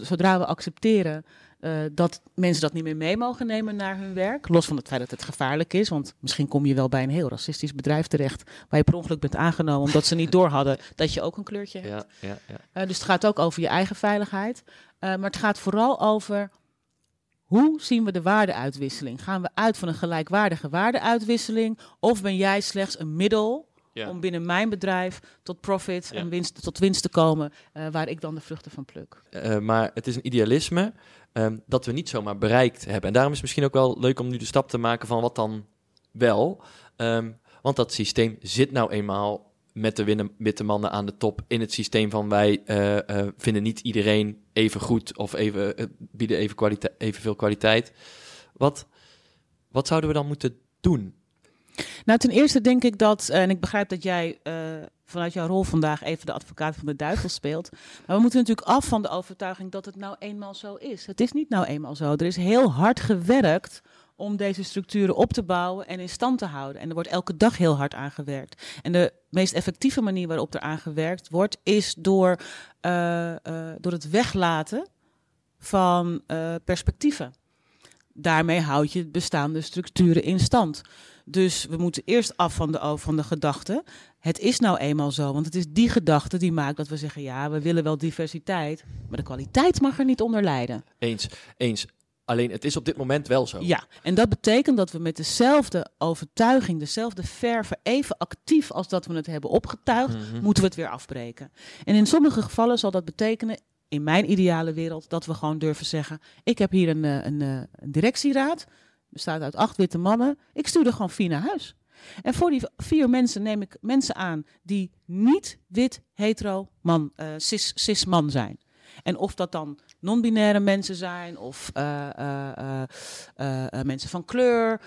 zodra we accepteren uh, dat mensen dat niet meer mee mogen nemen naar hun werk, los van het feit dat het gevaarlijk is, want misschien kom je wel bij een heel racistisch bedrijf terecht, waar je per ongeluk bent aangenomen omdat ze niet door hadden dat je ook een kleurtje hebt. Ja, ja, ja. dus het gaat ook over je eigen veiligheid. Uh, maar het gaat vooral over hoe zien we de waardeuitwisseling? Gaan we uit van een gelijkwaardige waardeuitwisseling? Of ben jij slechts een middel ja. om binnen mijn bedrijf tot profit en winst, tot winst te komen, uh, waar ik dan de vruchten van pluk? Uh, maar het is een idealisme um, dat we niet zomaar bereikt hebben. En daarom is het misschien ook wel leuk om nu de stap te maken van wat dan wel. Um, want dat systeem zit nou eenmaal met de witte mannen aan de top in het systeem van wij uh, uh, vinden niet iedereen even goed of even, uh, bieden even kwalite evenveel kwaliteit. Wat, wat zouden we dan moeten doen? Nou, ten eerste denk ik dat, en ik begrijp dat jij vanuit jouw rol vandaag even de advocaat van de duivel speelt. Maar we moeten natuurlijk af van de overtuiging dat het nou eenmaal zo is. Het is niet nou eenmaal zo. Er is heel hard gewerkt om deze structuren op te bouwen en in stand te houden. En er wordt elke dag heel hard aan gewerkt. En de meest effectieve manier waarop er aan gewerkt wordt, is door, uh, uh, door het weglaten van uh, perspectieven. Daarmee houd je bestaande structuren in stand. Dus we moeten eerst af van de, van de gedachte. Het is nou eenmaal zo, want het is die gedachte die maakt dat we zeggen: ja, we willen wel diversiteit, maar de kwaliteit mag er niet onder lijden. Eens, eens. Alleen het is op dit moment wel zo. Ja, en dat betekent dat we met dezelfde overtuiging, dezelfde verven, even actief als dat we het hebben opgetuigd, mm -hmm. moeten we het weer afbreken. En in sommige gevallen zal dat betekenen, in mijn ideale wereld, dat we gewoon durven zeggen: ik heb hier een, een, een directieraad, bestaat uit acht witte mannen, ik stuur er gewoon vier naar huis. En voor die vier mensen neem ik mensen aan die niet wit, hetero, man, uh, cis, cis man zijn. En of dat dan non-binaire mensen zijn of uh, uh, uh, mensen van kleur.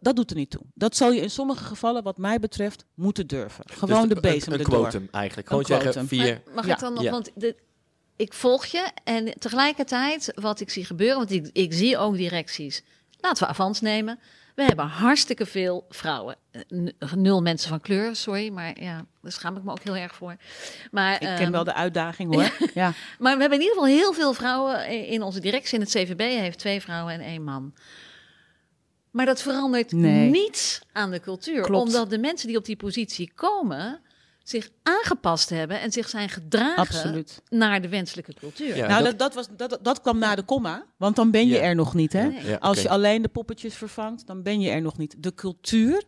dat doet er niet toe. Dat zal je in sommige gevallen, wat mij betreft, moeten durven. Gewoon dus de bezem een, een quotum eigenlijk. Gewoon zeggen quotum. vier. Maar mag ja. ik dan nog, ja. want de, ik volg je en tegelijkertijd wat ik zie gebeuren, want ik, ik zie ook directies. Laten we avans nemen. We hebben hartstikke veel vrouwen. Nul mensen van kleur, sorry, maar ja, daar schaam ik me ook heel erg voor. Maar, ik ken um, wel de uitdaging hoor. ja. Maar we hebben in ieder geval heel veel vrouwen in onze directie. In het CVB heeft twee vrouwen en één man. Maar dat verandert nee. niets aan de cultuur. Klopt. Omdat de mensen die op die positie komen, zich aangepast hebben en zich zijn gedragen Absoluut. naar de wenselijke cultuur. Ja, nou, dat, dat, was, dat, dat kwam na de komma, want dan ben je ja. er nog niet. Hè? Nee. Als je alleen de poppetjes vervangt, dan ben je er nog niet. De cultuur,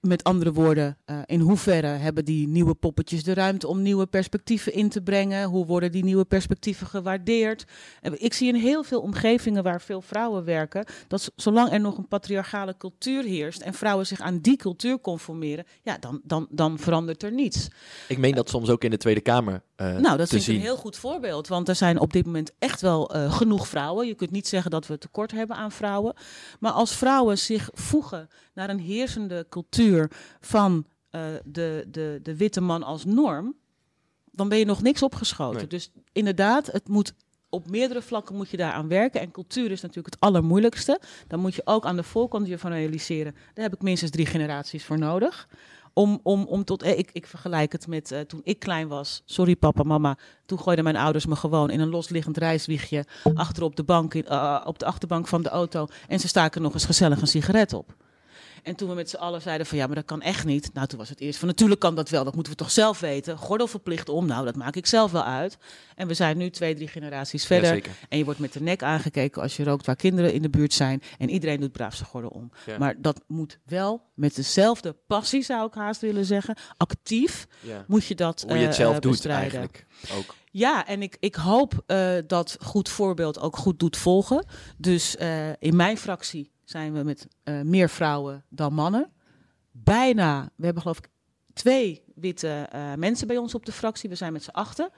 met andere woorden, uh, in hoeverre hebben die nieuwe poppetjes de ruimte om nieuwe perspectieven in te brengen? Hoe worden die nieuwe perspectieven gewaardeerd? Ik zie in heel veel omgevingen waar veel vrouwen werken, dat zolang er nog een patriarchale cultuur heerst en vrouwen zich aan die cultuur conformeren, ja, dan, dan, dan verandert er niets. Ik meen dat soms ook in de Tweede Kamer. Uh, nou, dat ik een heel goed voorbeeld, want er zijn op dit moment echt wel uh, genoeg vrouwen. Je kunt niet zeggen dat we tekort hebben aan vrouwen, maar als vrouwen zich voegen naar een heersende cultuur van uh, de, de, de witte man als norm, dan ben je nog niks opgeschoten. Nee. Dus inderdaad, het moet op meerdere vlakken moet je daaraan werken. En cultuur is natuurlijk het allermoeilijkste. Dan moet je ook aan de voorkant je van realiseren. Daar heb ik minstens drie generaties voor nodig. Om, om, om tot, eh, ik, ik vergelijk het met uh, toen ik klein was. Sorry papa, mama. Toen gooiden mijn ouders me gewoon in een losliggend reiswiegje achter op de, bank, uh, op de achterbank van de auto. En ze staken nog eens gezellig een sigaret op. En toen we met z'n allen zeiden van ja, maar dat kan echt niet. Nou, toen was het eerst van natuurlijk kan dat wel. Dat moeten we toch zelf weten. Gordel verplicht om. Nou, dat maak ik zelf wel uit. En we zijn nu twee, drie generaties verder. En je wordt met de nek aangekeken als je rookt waar kinderen in de buurt zijn. En iedereen doet braaf zijn gordel om. Ja. Maar dat moet wel met dezelfde passie, zou ik haast willen zeggen. Actief Ja. moet je dat Hoe je het eh, zelf doet bestrijden. eigenlijk ook. Ja, en ik, ik hoop eh, dat goed voorbeeld ook goed doet volgen. Dus eh, in mijn fractie zijn we met eh, meer vrouwen dan mannen. Bijna, we hebben geloof ik twee witte eh, mensen bij ons op de fractie. We zijn met z'n achten.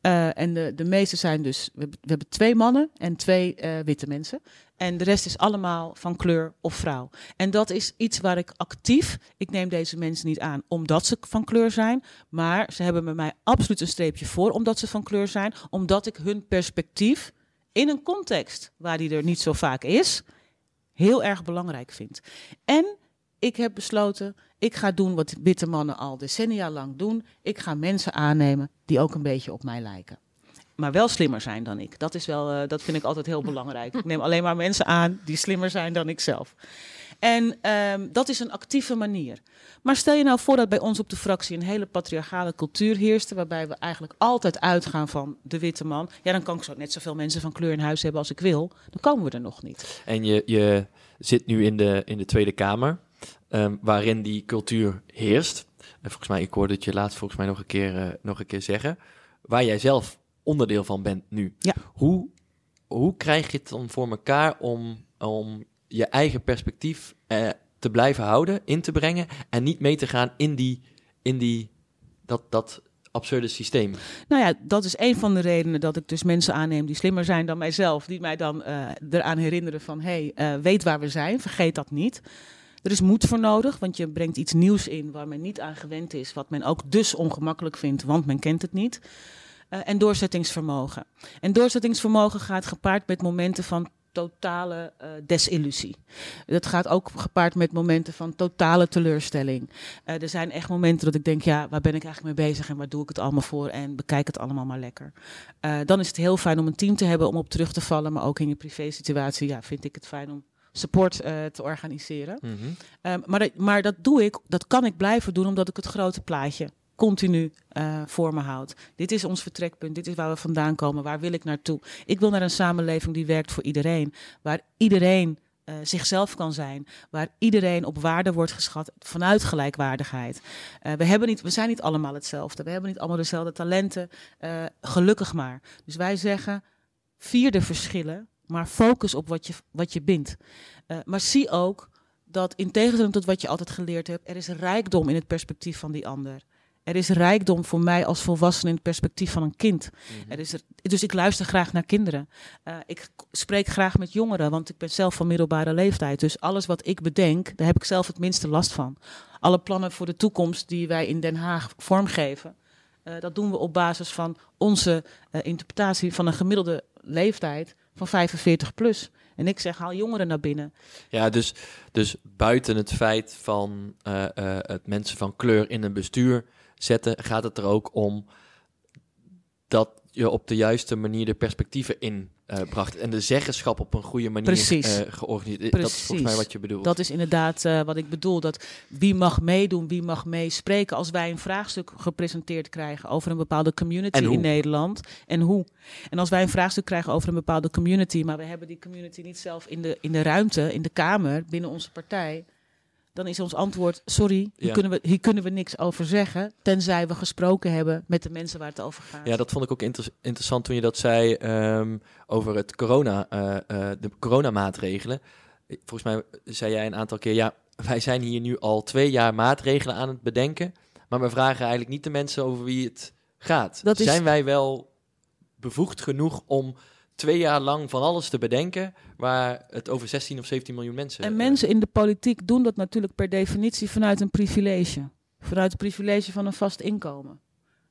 Eh, en de, de meeste zijn dus, we, hebben- we hebben twee mannen en twee witte mensen. En de rest is allemaal van kleur of vrouw. En dat is iets waar ik actief, ik neem deze mensen niet aan omdat ze van kleur zijn, maar ze hebben bij mij absoluut een streepje voor omdat ze van kleur zijn, omdat ik hun perspectief in een context waar die er niet zo vaak is, heel erg belangrijk vind. En ik heb besloten, ik ga doen wat witte mannen al decennia lang doen. Ik ga mensen aannemen die ook een beetje op mij lijken. Maar wel slimmer zijn dan ik. Dat, is wel, eh, dat vind ik altijd heel belangrijk. Ik neem alleen maar mensen aan die slimmer zijn dan ik zelf. En ehm, dat is een actieve manier. Maar stel je nou voor dat bij ons op de fractie een hele patriarchale cultuur heerste, waarbij we eigenlijk altijd uitgaan van de witte man. Ja, dan kan ik zo net zoveel mensen van kleur in huis hebben als ik wil. Dan komen we er nog niet. En je, je zit nu in de, in de Tweede Kamer, ehm, waarin die cultuur heerst. En volgens mij, ik hoorde het je laatst volgens mij nog een keer, eh, nog een keer zeggen. Waar jij zelf onderdeel van bent nu. Ja. Hoe, hoe krijg je het dan voor elkaar om, om je eigen perspectief eh, te blijven houden, in te brengen en niet mee te gaan in, die, in die, dat, dat absurde systeem? Nou ja, dat is een van de redenen dat ik dus mensen aanneem die slimmer zijn dan mijzelf. Die mij dan eh, eraan herinneren van, hé, hey, eh, weet waar we zijn, vergeet dat niet. Er is moed voor nodig, want je brengt iets nieuws in waar men niet aan gewend is. Wat men ook dus ongemakkelijk vindt, want men kent het niet. Eh, en doorzettingsvermogen. En doorzettingsvermogen gaat gepaard met momenten van totale eh, desillusie. Dat gaat ook gepaard met momenten van totale teleurstelling. Eh, er zijn echt momenten dat ik denk, ja, waar ben ik eigenlijk mee bezig en waar doe ik het allemaal voor en bekijk het allemaal maar lekker. Eh, dan is het heel fijn om een team te hebben om op terug te vallen, maar ook in je privé situatie, ja, vind ik het fijn om support te organiseren. Mhm. Ehm, maar, dat, maar dat doe ik, dat kan ik blijven doen omdat ik het grote plaatje continu eh, voor me houd. Dit is ons vertrekpunt, dit is waar we vandaan komen, waar wil ik naartoe? Ik wil naar een samenleving die werkt voor iedereen, waar iedereen eh, zichzelf kan zijn, waar iedereen op waarde wordt geschat vanuit gelijkwaardigheid. Eh, we, hebben niet, we zijn niet allemaal hetzelfde, we hebben niet allemaal dezelfde talenten, gelukkig maar. Dus wij zeggen, vier de verschillen, maar focus op wat je, wat je bindt. Maar zie ook dat in tegenstelling tot wat je altijd geleerd hebt, er is rijkdom in het perspectief van die ander. Er is rijkdom voor mij als volwassene in het perspectief van een kind. Er is er, dus ik luister graag naar kinderen. Eh, ik spreek graag met jongeren, want ik ben zelf van middelbare leeftijd. Dus alles wat ik bedenk, daar heb ik zelf het minste last van. Alle plannen voor de toekomst die wij in Den Haag vormgeven, eh, dat doen we op basis van onze eh, interpretatie van een gemiddelde leeftijd van 45 plus. En ik zeg, haal jongeren naar binnen. Ja, dus, dus buiten het feit van het mensen van kleur in een bestuur zetten, gaat het er ook om dat je op de juiste manier de perspectieven in eh, bracht en de zeggenschap op een goede manier Precies. eh, georganiseerd. Dat is volgens mij Precies. wat je bedoelt. Dat is inderdaad eh, wat ik bedoel. Dat wie mag meedoen, wie mag meespreken. Als wij een vraagstuk gepresenteerd krijgen over een bepaalde community in Nederland. En hoe. En als wij een vraagstuk krijgen over een bepaalde community, maar we hebben die community niet zelf in de, in de ruimte, in de Kamer, binnen onze partij. Dan is ons antwoord, sorry, hier, Ja. kunnen we, hier kunnen we niks over zeggen. Tenzij we gesproken hebben met de mensen waar het over gaat. Ja, dat vond ik ook inter- interessant toen je dat zei ehm, over het corona, eh, eh, de coronamaatregelen. Volgens mij zei jij een aantal keer, ja, wij zijn hier nu al twee jaar maatregelen aan het bedenken, maar we vragen eigenlijk niet de mensen over wie het gaat. Dat is- Zijn wij wel bevoegd genoeg om twee jaar lang van alles te bedenken, waar het over 16 of 17 miljoen mensen... En eh, mensen in de politiek doen dat natuurlijk per definitie vanuit een privilege. Vanuit het privilege van een vast inkomen.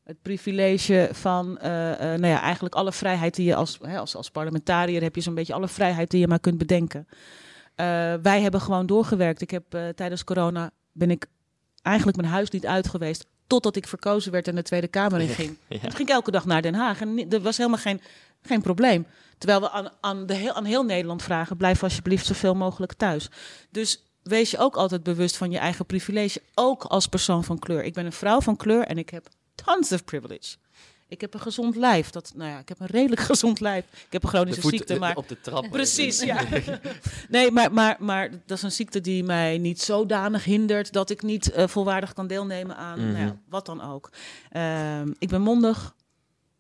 Het privilege van, eh, eh, nou ja, eigenlijk alle vrijheid die je als, hè, als, als parlementariër heb je zo'n beetje alle vrijheid die je maar kunt bedenken. Wij hebben gewoon doorgewerkt. Ik heb tijdens corona ben ik eigenlijk mijn huis niet uit geweest totdat ik verkozen werd en de Tweede Kamer in ging. ja. Toen ging ik elke dag naar Den Haag en er was helemaal geen, geen probleem. Terwijl we aan, aan, de heel, aan heel Nederland vragen, blijf alsjeblieft zoveel mogelijk thuis. Dus wees je ook altijd bewust van je eigen privilege, ook als persoon van kleur. Ik ben een vrouw van kleur en ik heb tons of privilege. Ik heb een gezond lijf. Dat, nou ja, ik heb een redelijk gezond lijf. Ik heb een chronische voet, ziekte, maar... Op de trap. Precies, ja. nee, maar, maar, maar dat is een ziekte die mij niet zodanig hindert... dat ik niet uh, volwaardig kan deelnemen aan Mhm. nou ja, wat dan ook. Ehm, ik ben mondig.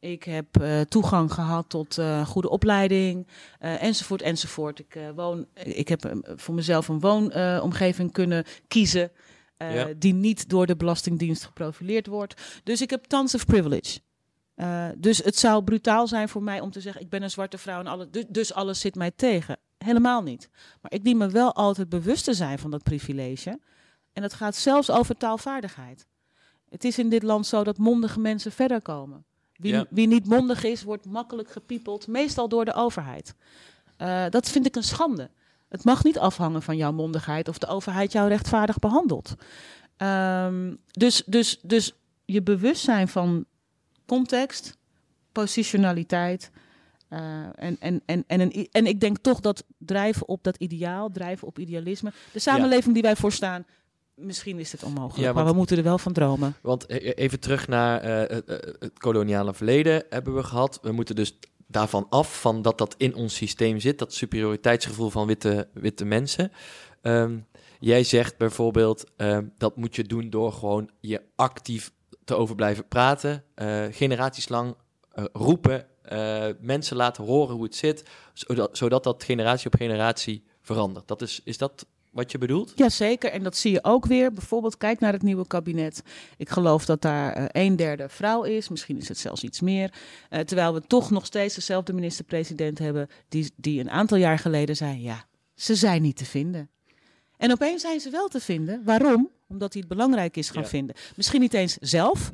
Ik heb uh, toegang gehad tot uh, goede opleiding, uh, enzovoort, enzovoort. Ik, woon, ik heb voor mezelf een woonomgeving kunnen kiezen... Ja. die niet door de Belastingdienst geprofileerd wordt. Dus ik heb tons of privilege. Dus het zou brutaal zijn voor mij om te zeggen: ik ben een zwarte vrouw en dus, dus alles zit mij tegen. Helemaal niet. Maar ik dien me wel altijd bewust te zijn van dat privilege. En het gaat zelfs over taalvaardigheid. Het is in dit land zo dat mondige mensen verder komen. Wie, ja. wie niet mondig is, wordt makkelijk gepiepeld, meestal door de overheid. Uh, dat vind ik een schande. Het mag niet afhangen van jouw mondigheid of de overheid jou rechtvaardig behandelt. Um, dus, dus, dus je bewustzijn van context, positionaliteit. Uh, en, en, en, en, een, en ik denk toch dat drijven op dat ideaal, drijven op idealisme. De samenleving ja. die wij voorstaan, misschien is het onmogelijk, ja, want, maar we moeten er wel van dromen. Want even terug naar uh, het, het koloniale verleden hebben we gehad. We moeten dus daarvan af, van dat dat in ons systeem zit, dat superioriteitsgevoel van witte, witte mensen. Um, jij zegt bijvoorbeeld, uh, dat moet je doen door gewoon je actief te over blijven praten, uh, generaties lang roepen, mensen laten horen hoe het zit, zodat, zodat dat generatie op generatie verandert. Dat is, is dat wat je bedoelt? Jazeker, en dat zie je ook weer. Bijvoorbeeld, kijk naar het nieuwe kabinet. Ik geloof dat daar uh, een derde vrouw is, misschien is het zelfs iets meer. Uh, terwijl we toch nog steeds dezelfde minister-president hebben, die, die een aantal jaar geleden zei: ja, ze zijn niet te vinden. En opeens zijn ze wel te vinden. Waarom? Omdat hij het belangrijk is gaan ja. vinden. Misschien niet eens zelf,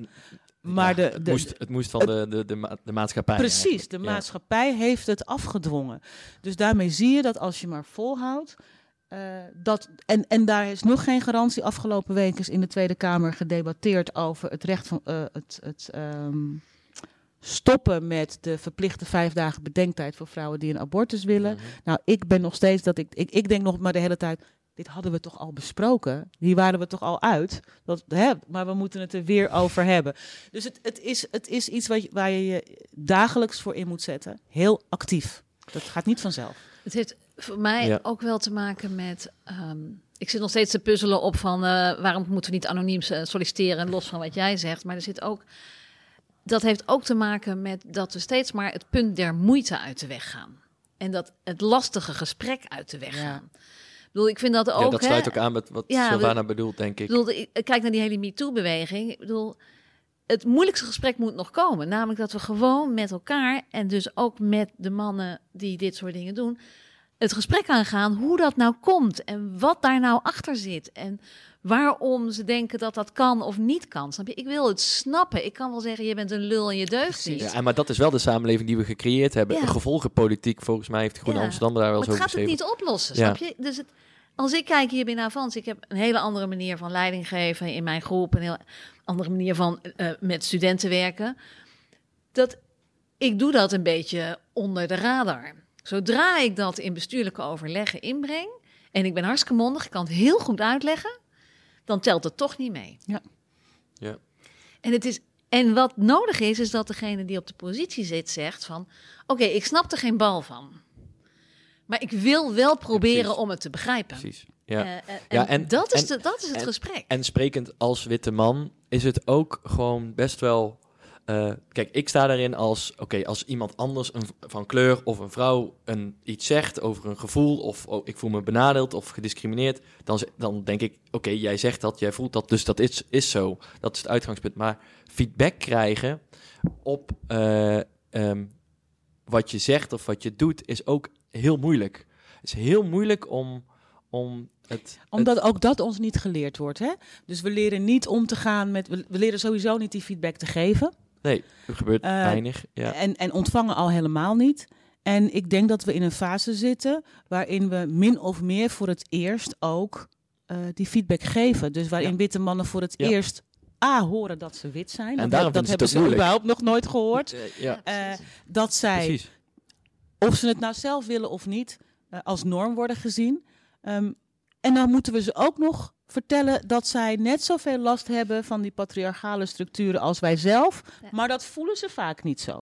maar ja, de, het, de, moest, het moest van de, de, de, de maatschappij. Precies, eigenlijk. de Ja. maatschappij heeft het afgedwongen. Dus daarmee zie je dat als je maar volhoudt. Uh, dat, en, en daar is nog geen garantie. Afgelopen week is in de Tweede Kamer gedebatteerd over het recht van uh, het, het um, stoppen met de verplichte vijf dagen bedenktijd voor vrouwen die een abortus willen. Mhm. Nou, ik ben nog steeds dat ik, ik, ik denk nog maar de hele tijd. Dit hadden we toch al besproken? Hier waren we toch al uit? Dat, hè, maar we moeten het er weer over hebben. Dus het, het, is, het is iets waar je, waar je je dagelijks voor in moet zetten. Heel actief. Dat gaat niet vanzelf. Het heeft voor mij ja. ook wel te maken met. Um, ik zit nog steeds te puzzelen op van uh, waarom moeten we niet anoniem solliciteren, los van wat jij zegt. Maar er zit ook. Dat heeft ook te maken met dat we steeds maar het punt der moeite uit de weg gaan. En dat het lastige gesprek uit de weg ja. gaan. Ik bedoel, ik vind dat ook. Ja, dat sluit hè, ook aan met wat ja, Sylvana bedoelt, denk ik. bedoel, ik. Kijk naar die hele MeToo-beweging. Ik bedoel, het moeilijkste gesprek moet nog komen. Namelijk dat we gewoon met elkaar en dus ook met de mannen die dit soort dingen doen, het gesprek aangaan hoe dat nou komt en wat daar nou achter zit en waarom ze denken dat dat kan of niet kan. Snap je? Ik wil het snappen. Ik kan wel zeggen, je bent een lul en je deugt niet. Ja, maar dat is wel de samenleving die we gecreëerd hebben. Ja. Gevolgenpolitiek, volgens mij heeft Groene ja. Amsterdam daar wel maar zo het gaat het niet oplossen, snap je? Dus het, als ik kijk hier binnen Avans, ik heb een hele andere manier van leiding geven in mijn groep, een heel andere manier van uh, met studenten werken. Dat ik doe dat een beetje onder de radar. Zodra ik dat in bestuurlijke overleggen inbreng en ik ben hartstikke mondig, ik kan het heel goed uitleggen, dan telt het toch niet mee. Ja. ja. En het is en wat nodig is, is dat degene die op de positie zit zegt van, oké, okay, ik snap er geen bal van. Maar ik wil wel proberen ja, om het te begrijpen. Precies. Ja. Uh, uh, en, ja, en dat is, en, de, dat is het en, gesprek. En sprekend als witte man is het ook gewoon best wel. Uh, kijk, ik sta daarin als, oké, als iemand anders een, van kleur of een vrouw een, iets zegt over een gevoel of oh, ik voel me benadeeld of gediscrimineerd, dan, dan denk ik, oké, jij zegt dat, jij voelt dat, dus dat is, is zo. Dat is het uitgangspunt. Maar feedback krijgen op um, wat je zegt of wat je doet is ook heel moeilijk. Het is heel moeilijk om, om het... Omdat ook dat ons niet geleerd wordt. Hè? Dus we leren niet om te gaan met... We leren sowieso niet die feedback te geven. Nee, er gebeurt uh, weinig. Ja. En, en ontvangen al helemaal niet. En ik denk dat we in een fase zitten waarin we min of meer voor het eerst ook uh, die feedback geven. Dus waarin ja. witte mannen voor het ja. eerst A, horen dat ze wit zijn. En dat, dat hebben ze moeilijk. überhaupt nog nooit gehoord. Ja. Uh, dat zij, Precies. of ze het nou zelf willen of niet, uh, als norm worden gezien. Um, En dan moeten we ze ook nog vertellen dat zij net zoveel last hebben van die patriarchale structuren als wij zelf. Ja. Maar dat voelen ze vaak niet zo.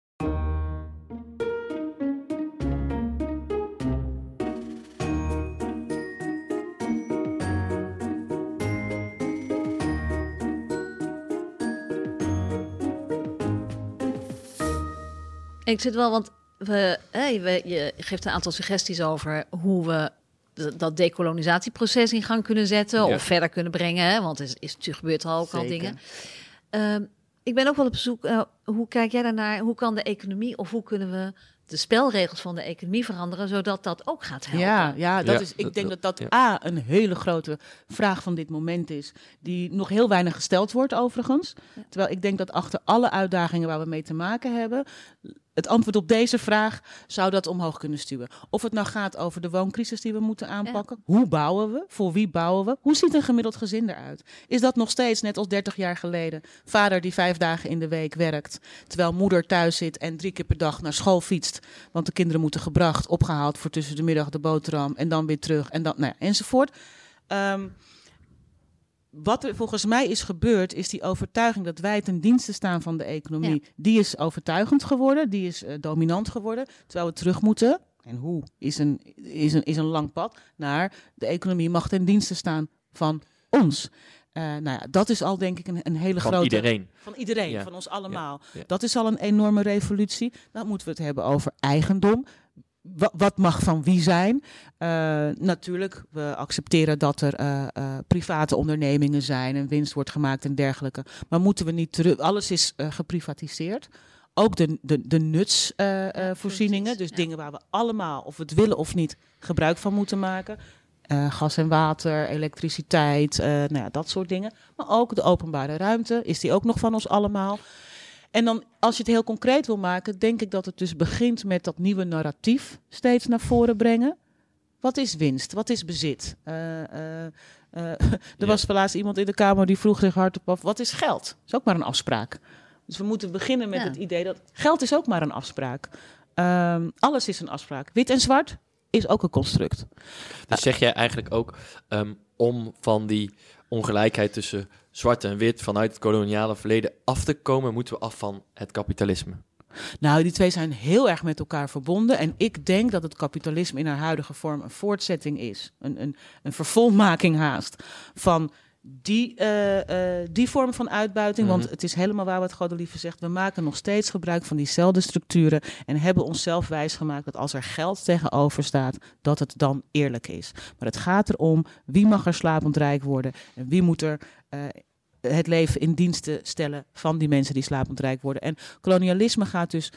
Ik zit wel, want we, we, je geeft een aantal suggesties over hoe we dat decolonisatieproces in gang kunnen zetten Ja. of verder kunnen brengen. Hè, want er is, is natuurlijk gebeurt al ook al dingen. Ehm, ik ben ook wel op zoek, eh, hoe kijk jij daarnaar? Hoe kan de economie of hoe kunnen we de spelregels van de economie veranderen zodat dat ook gaat helpen? Ja, ja, dat Ja, is, ik denk dat dat- dat ja. A, een hele grote vraag van dit moment is, die nog heel weinig gesteld wordt overigens. Ja. Terwijl ik denk dat achter alle uitdagingen waar we mee te maken hebben, het antwoord op deze vraag zou dat omhoog kunnen stuwen. Of het nou gaat over de wooncrisis die we moeten aanpakken. Hoe bouwen we? Voor wie bouwen we? Hoe ziet een gemiddeld gezin eruit? Is dat nog steeds net als 30 jaar geleden? Vader die vijf dagen in de week werkt, terwijl moeder thuis zit en drie keer per dag naar school fietst. Want de kinderen moeten gebracht, opgehaald voor tussen de middag de boterham en dan weer terug en dan, nou ja, enzovoort. Ehm, wat er volgens mij is gebeurd, is die overtuiging dat wij ten dienste staan van de economie. Die is overtuigend geworden, die is eh, dominant geworden. Terwijl we terug moeten, en hoe, is een, is, een, is een lang pad, naar de economie mag ten dienste staan van ons. Eh, nou ja, dat is al denk ik een, een hele Van grote... iedereen. Van iedereen, Ja. van ons allemaal. Ja, ja. Dat is al een enorme revolutie. Dan moeten we het hebben over eigendom. Wa- wat mag van wie zijn? Eh, natuurlijk, we accepteren dat er eh, eh, private ondernemingen zijn en winst wordt gemaakt en dergelijke. Maar moeten we niet terug. Alles is geprivatiseerd. Ook de, de, de nutsvoorzieningen. dus ja. dingen waar we allemaal, of we het willen of niet, gebruik van moeten maken. Gas en water, elektriciteit, nou ja, dat soort dingen. Maar ook de openbare ruimte, is die ook nog van ons allemaal? En dan, als je het heel concreet wil maken, denk ik dat het dus begint met dat nieuwe narratief steeds naar voren brengen. Wat is winst? Wat is bezit? Eh, eh, eh, er Ja. was laatst iemand in de Kamer die vroeg zich hardop af, wat is geld? Dat is ook maar een afspraak. Dus we moeten beginnen met Ja. het idee dat geld is ook maar een afspraak. Ehm, alles is een afspraak. Wit en zwart is ook een construct. Dus zeg jij eigenlijk ook ehm, om van die ongelijkheid tussen zwart en wit vanuit het koloniale verleden af te komen, moeten we af van het kapitalisme. Nou, die twee zijn heel erg met elkaar verbonden. En ik denk dat het kapitalisme in haar huidige vorm een voortzetting is. Een, een, een vervolmaking haast van die, eh, eh, die vorm van uitbuiting. Mhm. Want het is helemaal waar wat Godelieve zegt. We maken nog steeds gebruik van diezelfde structuren. En hebben onszelf wijsgemaakt dat als er geld tegenover staat, dat het dan eerlijk is. Maar het gaat erom wie mag er slapend rijk worden. En wie moet er... eh, het leven in diensten stellen van die mensen die slapend rijk worden. En kolonialisme gaat dus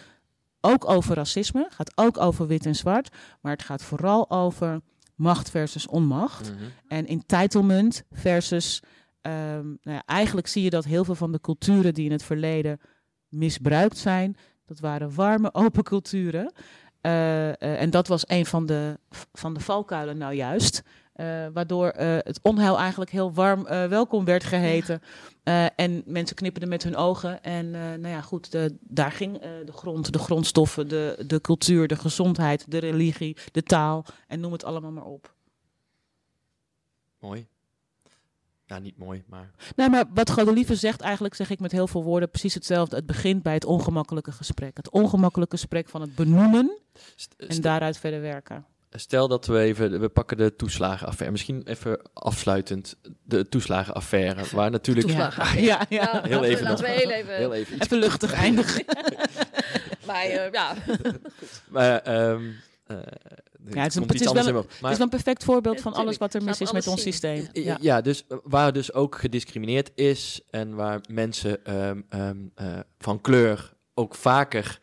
ook over racisme, gaat ook over wit en zwart, maar het gaat vooral over macht versus onmacht Mhm. en entitlement versus. ehm, nou ja, eigenlijk zie je dat heel veel van de culturen die in het verleden misbruikt zijn, dat waren warme, open culturen. Eh, eh, en dat was een van de, van de valkuilen nou juist. Eh, waardoor eh, het onheil eigenlijk heel warm eh, welkom werd geheten. Eh, en mensen knipperden met hun ogen. En nou ja, goed, de, daar ging de grond, de grondstoffen, de, de cultuur, de gezondheid, de religie, de taal. En noem het allemaal maar op. Mooi. Nou, niet mooi, maar... Nee, maar wat Godelieve zegt, eigenlijk zeg ik met heel veel woorden precies hetzelfde. Het begint bij het ongemakkelijke gesprek. Het ongemakkelijke gesprek van het benoemen St- en daaruit verder werken. Stel dat we even, we pakken de toeslagenaffaire. Misschien even afsluitend de toeslagenaffaire, waar natuurlijk Toeslagen. Ja, ja. Nou, Heel laten we- even laten we nog. heel even. heel even iets. Even luchtig eindigen. Maar eh, ja, Maar, er Ja, het is een- het is wel op. Het Maar- is een perfect voorbeeld van Ja, alles wat er mis is met ons zien. systeem. Ja, Ja. dus waar dus ook gediscrimineerd is en waar mensen ehm, ehm, eh, van kleur ook vaker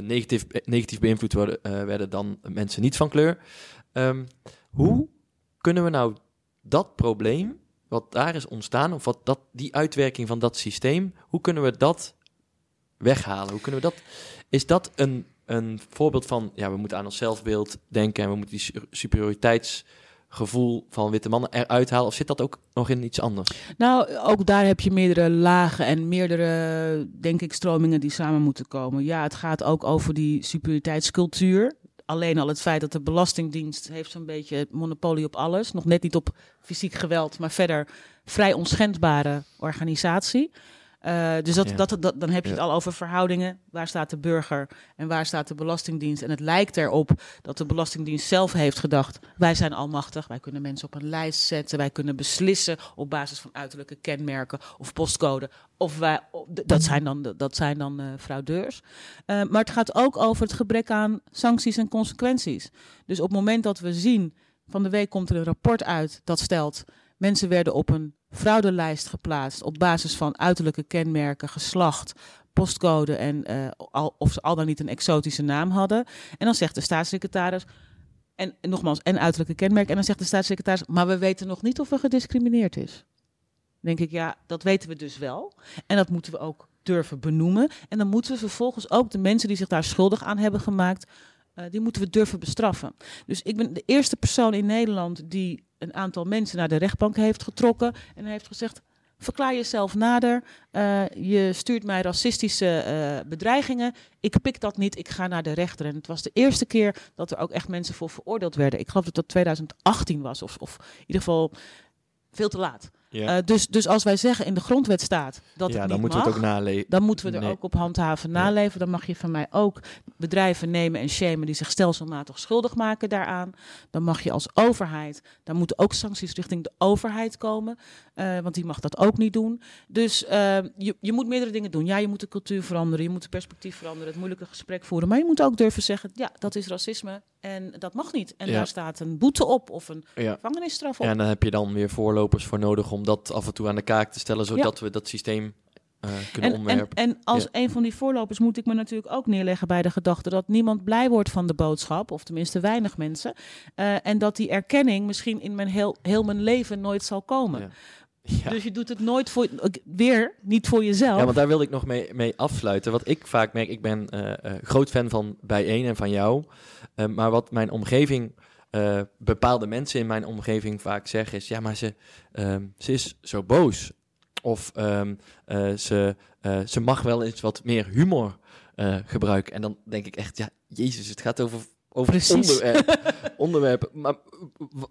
negatief, eh, negatief beïnvloed worden, eh, werden dan mensen niet van kleur. Ehm, hoe kunnen we nou dat probleem, wat daar is ontstaan, of wat dat, die uitwerking van dat systeem, hoe kunnen we dat weghalen? Hoe kunnen we dat, is dat een, een voorbeeld van, ja, we moeten aan ons zelfbeeld denken en we moeten die su- superioriteitsgevoel van witte mannen eruit halen? Of zit dat ook nog in iets anders? Nou, ook daar heb je meerdere lagen en meerdere, denk ik, stromingen die samen moeten komen. Ja, het gaat ook over die superioriteitscultuur. alleen al het feit dat de Belastingdienst heeft zo'n beetje het monopolie op alles. Nog net niet op fysiek geweld, maar verder vrij onschendbare organisatie. Uh, dus dat, Ja. dat, dat, dan heb je het Ja. al over verhoudingen. Waar staat de burger en waar staat de Belastingdienst? En het lijkt erop dat de Belastingdienst zelf heeft gedacht: wij zijn almachtig, wij kunnen mensen op een lijst zetten, wij kunnen beslissen op basis van uiterlijke kenmerken of postcode. Of wij, dat zijn dan, dat zijn dan eh, fraudeurs. Eh, maar het gaat ook over het gebrek aan sancties en consequenties. Dus op het moment dat we zien, van de week komt er een rapport uit dat stelt, mensen werden op een fraudelijst geplaatst op basis van uiterlijke kenmerken, geslacht, postcode en eh, of ze al dan niet een exotische naam hadden. En dan zegt de staatssecretaris, en, nogmaals, en uiterlijke kenmerken, en dan zegt de staatssecretaris, maar we weten nog niet of er gediscrimineerd is. Denk ik, ja, dat weten we dus wel. En dat moeten we ook durven benoemen. En dan moeten we vervolgens ook de mensen die zich daar schuldig aan hebben gemaakt, eh, die moeten we durven bestraffen. Dus ik ben de eerste persoon in Nederland die een aantal mensen naar de rechtbank heeft getrokken en heeft gezegd: verklaar jezelf nader. Eh, je stuurt mij racistische eh, bedreigingen. Ik pik dat niet. Ik ga naar de rechter. En het was de eerste keer dat er ook echt mensen voor veroordeeld werden. Ik geloof dat dat 2018 was, of, of in ieder geval veel te laat. Ja, Eh, dus, dus als wij zeggen in de grondwet staat dat ja het dan niet moeten mag, we het ook naleven. dan moeten we er Nee. ook op handhaven, Ja. naleven. Dan mag je van mij ook bedrijven nemen en shamen die zich stelselmatig schuldig maken daaraan. Dan mag je als overheid, dan moeten ook sancties richting de overheid komen, eh, want die mag dat ook niet doen. Dus eh, je, je moet meerdere dingen doen. Ja, je moet de cultuur veranderen, je moet het perspectief veranderen, het moeilijke gesprek voeren. Maar je moet ook durven zeggen, ja, dat is racisme en dat mag niet. En Ja. daar staat een boete op of een Ja. gevangenisstraf op. Ja, en dan heb je dan weer voorlopers voor nodig om dat af en toe aan de kaak te stellen, zodat we dat systeem eh, kunnen En, en, omwerpen. en als Ja. een van die voorlopers moet ik me natuurlijk ook neerleggen bij de gedachte dat niemand blij wordt van de boodschap, of tenminste weinig mensen. En dat die erkenning misschien in mijn heel, heel mijn leven nooit zal komen. Ja. Ja. Dus je doet het nooit voor, weer niet voor jezelf. Ja, want daar wilde ik nog mee, mee afsluiten. Wat ik vaak merk, ik ben eh, groot fan van Bijeen en van jou. Eh, maar wat mijn omgeving, bepaalde mensen in mijn omgeving vaak zeggen is... Ja, maar ze, ehm, ze is zo boos. Of ehm, eh, ze, ze mag wel eens wat meer humor gebruiken. En dan denk ik echt, ja, jezus, het gaat over... Over Precies. onderwerp, onderwerpen. Maar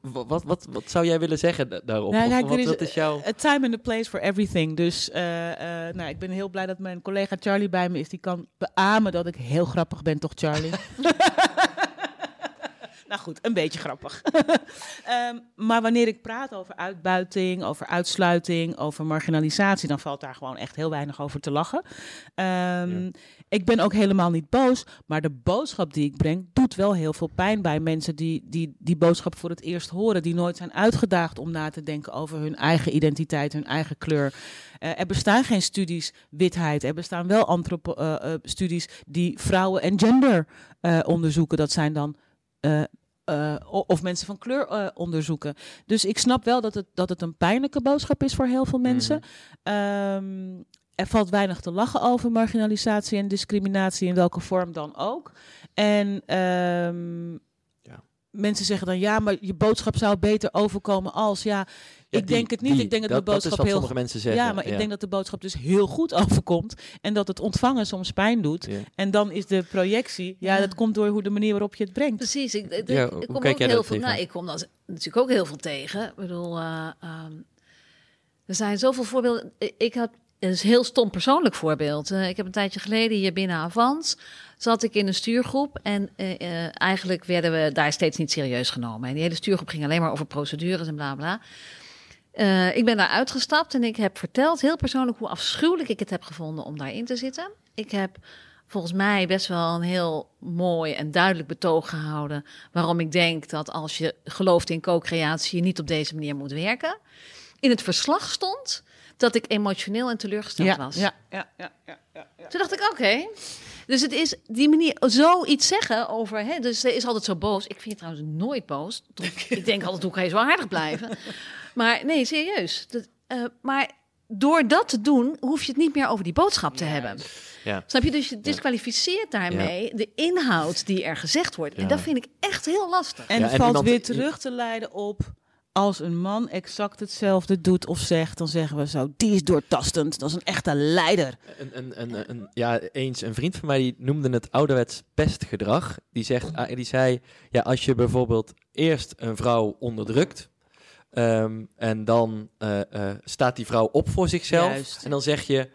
wat, wat, wat zou jij willen zeggen da- daarop? Nou, Of wat, is- wat is jouw... A time and a place for everything. Dus eh, eh, nou, ik ben heel blij dat mijn collega Charlie bij me is. Die kan beamen dat ik heel grappig ben, toch Charlie? nou goed, een beetje grappig. Ehm, maar wanneer ik praat over uitbuiting, over uitsluiting, over marginalisatie, dan valt daar gewoon echt heel weinig over te lachen. Ehm, Ja. Ik ben ook helemaal niet boos, maar de boodschap die ik breng doet wel heel veel pijn bij mensen die die, die boodschap voor het eerst horen, die nooit zijn uitgedaagd om na te denken over hun eigen identiteit, hun eigen kleur. Eh, er bestaan geen studies witheid, er bestaan wel antropo- eh, eh, studies die vrouwen en gender onderzoeken. Dat zijn dan eh, of mensen van kleur eh, onderzoeken. Dus ik snap wel dat het, dat het een pijnlijke boodschap is voor heel veel mensen. Ehm, er valt weinig te lachen over marginalisatie en discriminatie in welke vorm dan ook. En ehm. Mensen zeggen dan ja, maar je boodschap zou beter overkomen als ja. Ja, ik die- denk het niet. die. ik denk dat, dat, de boodschap dat is wat heel sommige mensen zeggen. ja, maar ik denk dat de boodschap dus heel goed overkomt en dat het ontvangen soms pijn doet. Ja. En dan is de projectie, ja, Ja. dat komt door hoe de manier waarop je het brengt. Precies, ik, ik, Ja, ik hoe kom ook heel veel. Nou, ik kom dan natuurlijk ook heel veel tegen. Ik bedoel, eh, ehm, er zijn zoveel voorbeelden. Ik- Ik had is een heel stom persoonlijk voorbeeld. Eh, ik heb een tijdje geleden hier binnen Avans zat ik in een stuurgroep en eh, eh, eigenlijk werden we daar steeds niet serieus genomen. En die hele stuurgroep ging alleen maar over procedures en bla bla. Ik ben daar uitgestapt en ik heb verteld, heel persoonlijk, hoe afschuwelijk ik het heb gevonden om daarin te zitten. Ik heb volgens mij best wel een heel mooi en duidelijk betoog gehouden. waarom ik denk dat als je gelooft in co-creatie, je niet op deze manier moet werken. In het verslag stond dat ik emotioneel en teleurgesteld Ja, was. ja, ja, ja, ja, ja, ja. Toen dacht ik, oké. Dus het is die manier, zoiets zeggen over, hè, dus ze is altijd zo boos. Ik vind je trouwens nooit boos. Ik denk altijd, hoe kan je zo aardig blijven? Maar nee, serieus. Dat, eh, maar door dat te doen, hoef je het niet meer over die boodschap te hebben. Ja. Snap je? Dus je disqualificeert daarmee de inhoud die er gezegd wordt. En dat vind ik echt heel lastig. En Ja, het en valt iemand- weer terug te leiden op als een man exact hetzelfde doet of zegt, dan zeggen we zo, die is doortastend, dat is een echte leider. Een, een, een, een, ja, eens een vriend van mij die noemde het ouderwets pestgedrag. Die, zegt, ah, die zei, ja, als je bijvoorbeeld eerst een vrouw onderdrukt, ehm, en dan eh, eh, staat die vrouw op voor zichzelf, Juist. en dan zeg je,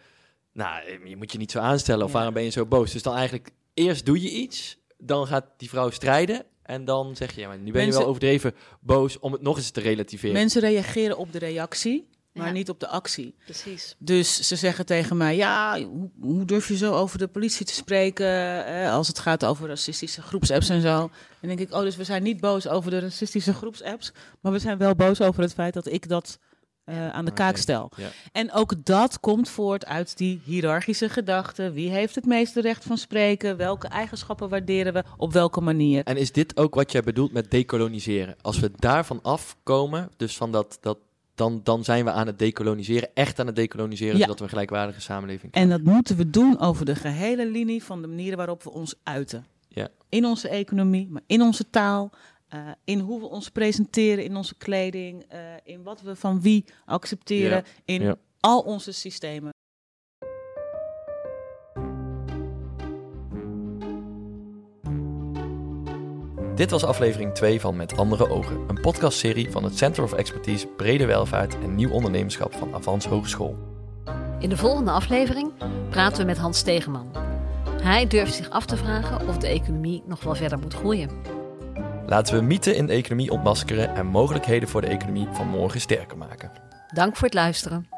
nou, je moet je niet zo aanstellen, of Ja. waarom ben je zo boos? Dus dan eigenlijk, eerst doe je iets, dan gaat die vrouw strijden, en dan zeg je, ja, maar nu ben je wel overdreven boos om het nog eens te relativeren. Mensen reageren op de reactie, maar Ja. niet op de actie. Precies. Dus ze zeggen tegen mij, ja, hoe, hoe durf je zo over de politie te spreken eh, als het gaat over racistische groepsapps en zo. En denk ik, oh, dus we zijn niet boos over de racistische groepsapps, maar we zijn wel boos over het feit dat ik dat eh, aan de Oké, kaak stel. ja. En ook dat komt voort uit die hiërarchische gedachte. Wie heeft het meeste recht van spreken? Welke eigenschappen waarderen we? Op welke manier? En is dit ook wat jij bedoelt met decoloniseren? Als we daarvan afkomen, dus van dat, dat, dan, dan zijn we aan het decoloniseren, echt aan het decoloniseren, Ja. zodat we een gelijkwaardige samenleving En dat moeten we doen over de gehele linie van de manieren waarop we ons uiten. Ja. In onze economie, maar in onze taal, eh, in hoe we ons presenteren, in onze kleding, eh, in wat we van wie accepteren, Ja, in ja. al onze systemen. Dit was aflevering 2 van Met Andere Ogen, een podcastserie van het Center of Expertise Brede Welvaart en Nieuw Ondernemerschap van Avans Hogeschool. In de volgende aflevering praten we met Hans Stegeman. Hij durft zich af te vragen of de economie nog wel verder moet groeien. Laten we mythen in de economie ontmaskeren en mogelijkheden voor de economie van morgen sterker maken. Dank voor het luisteren.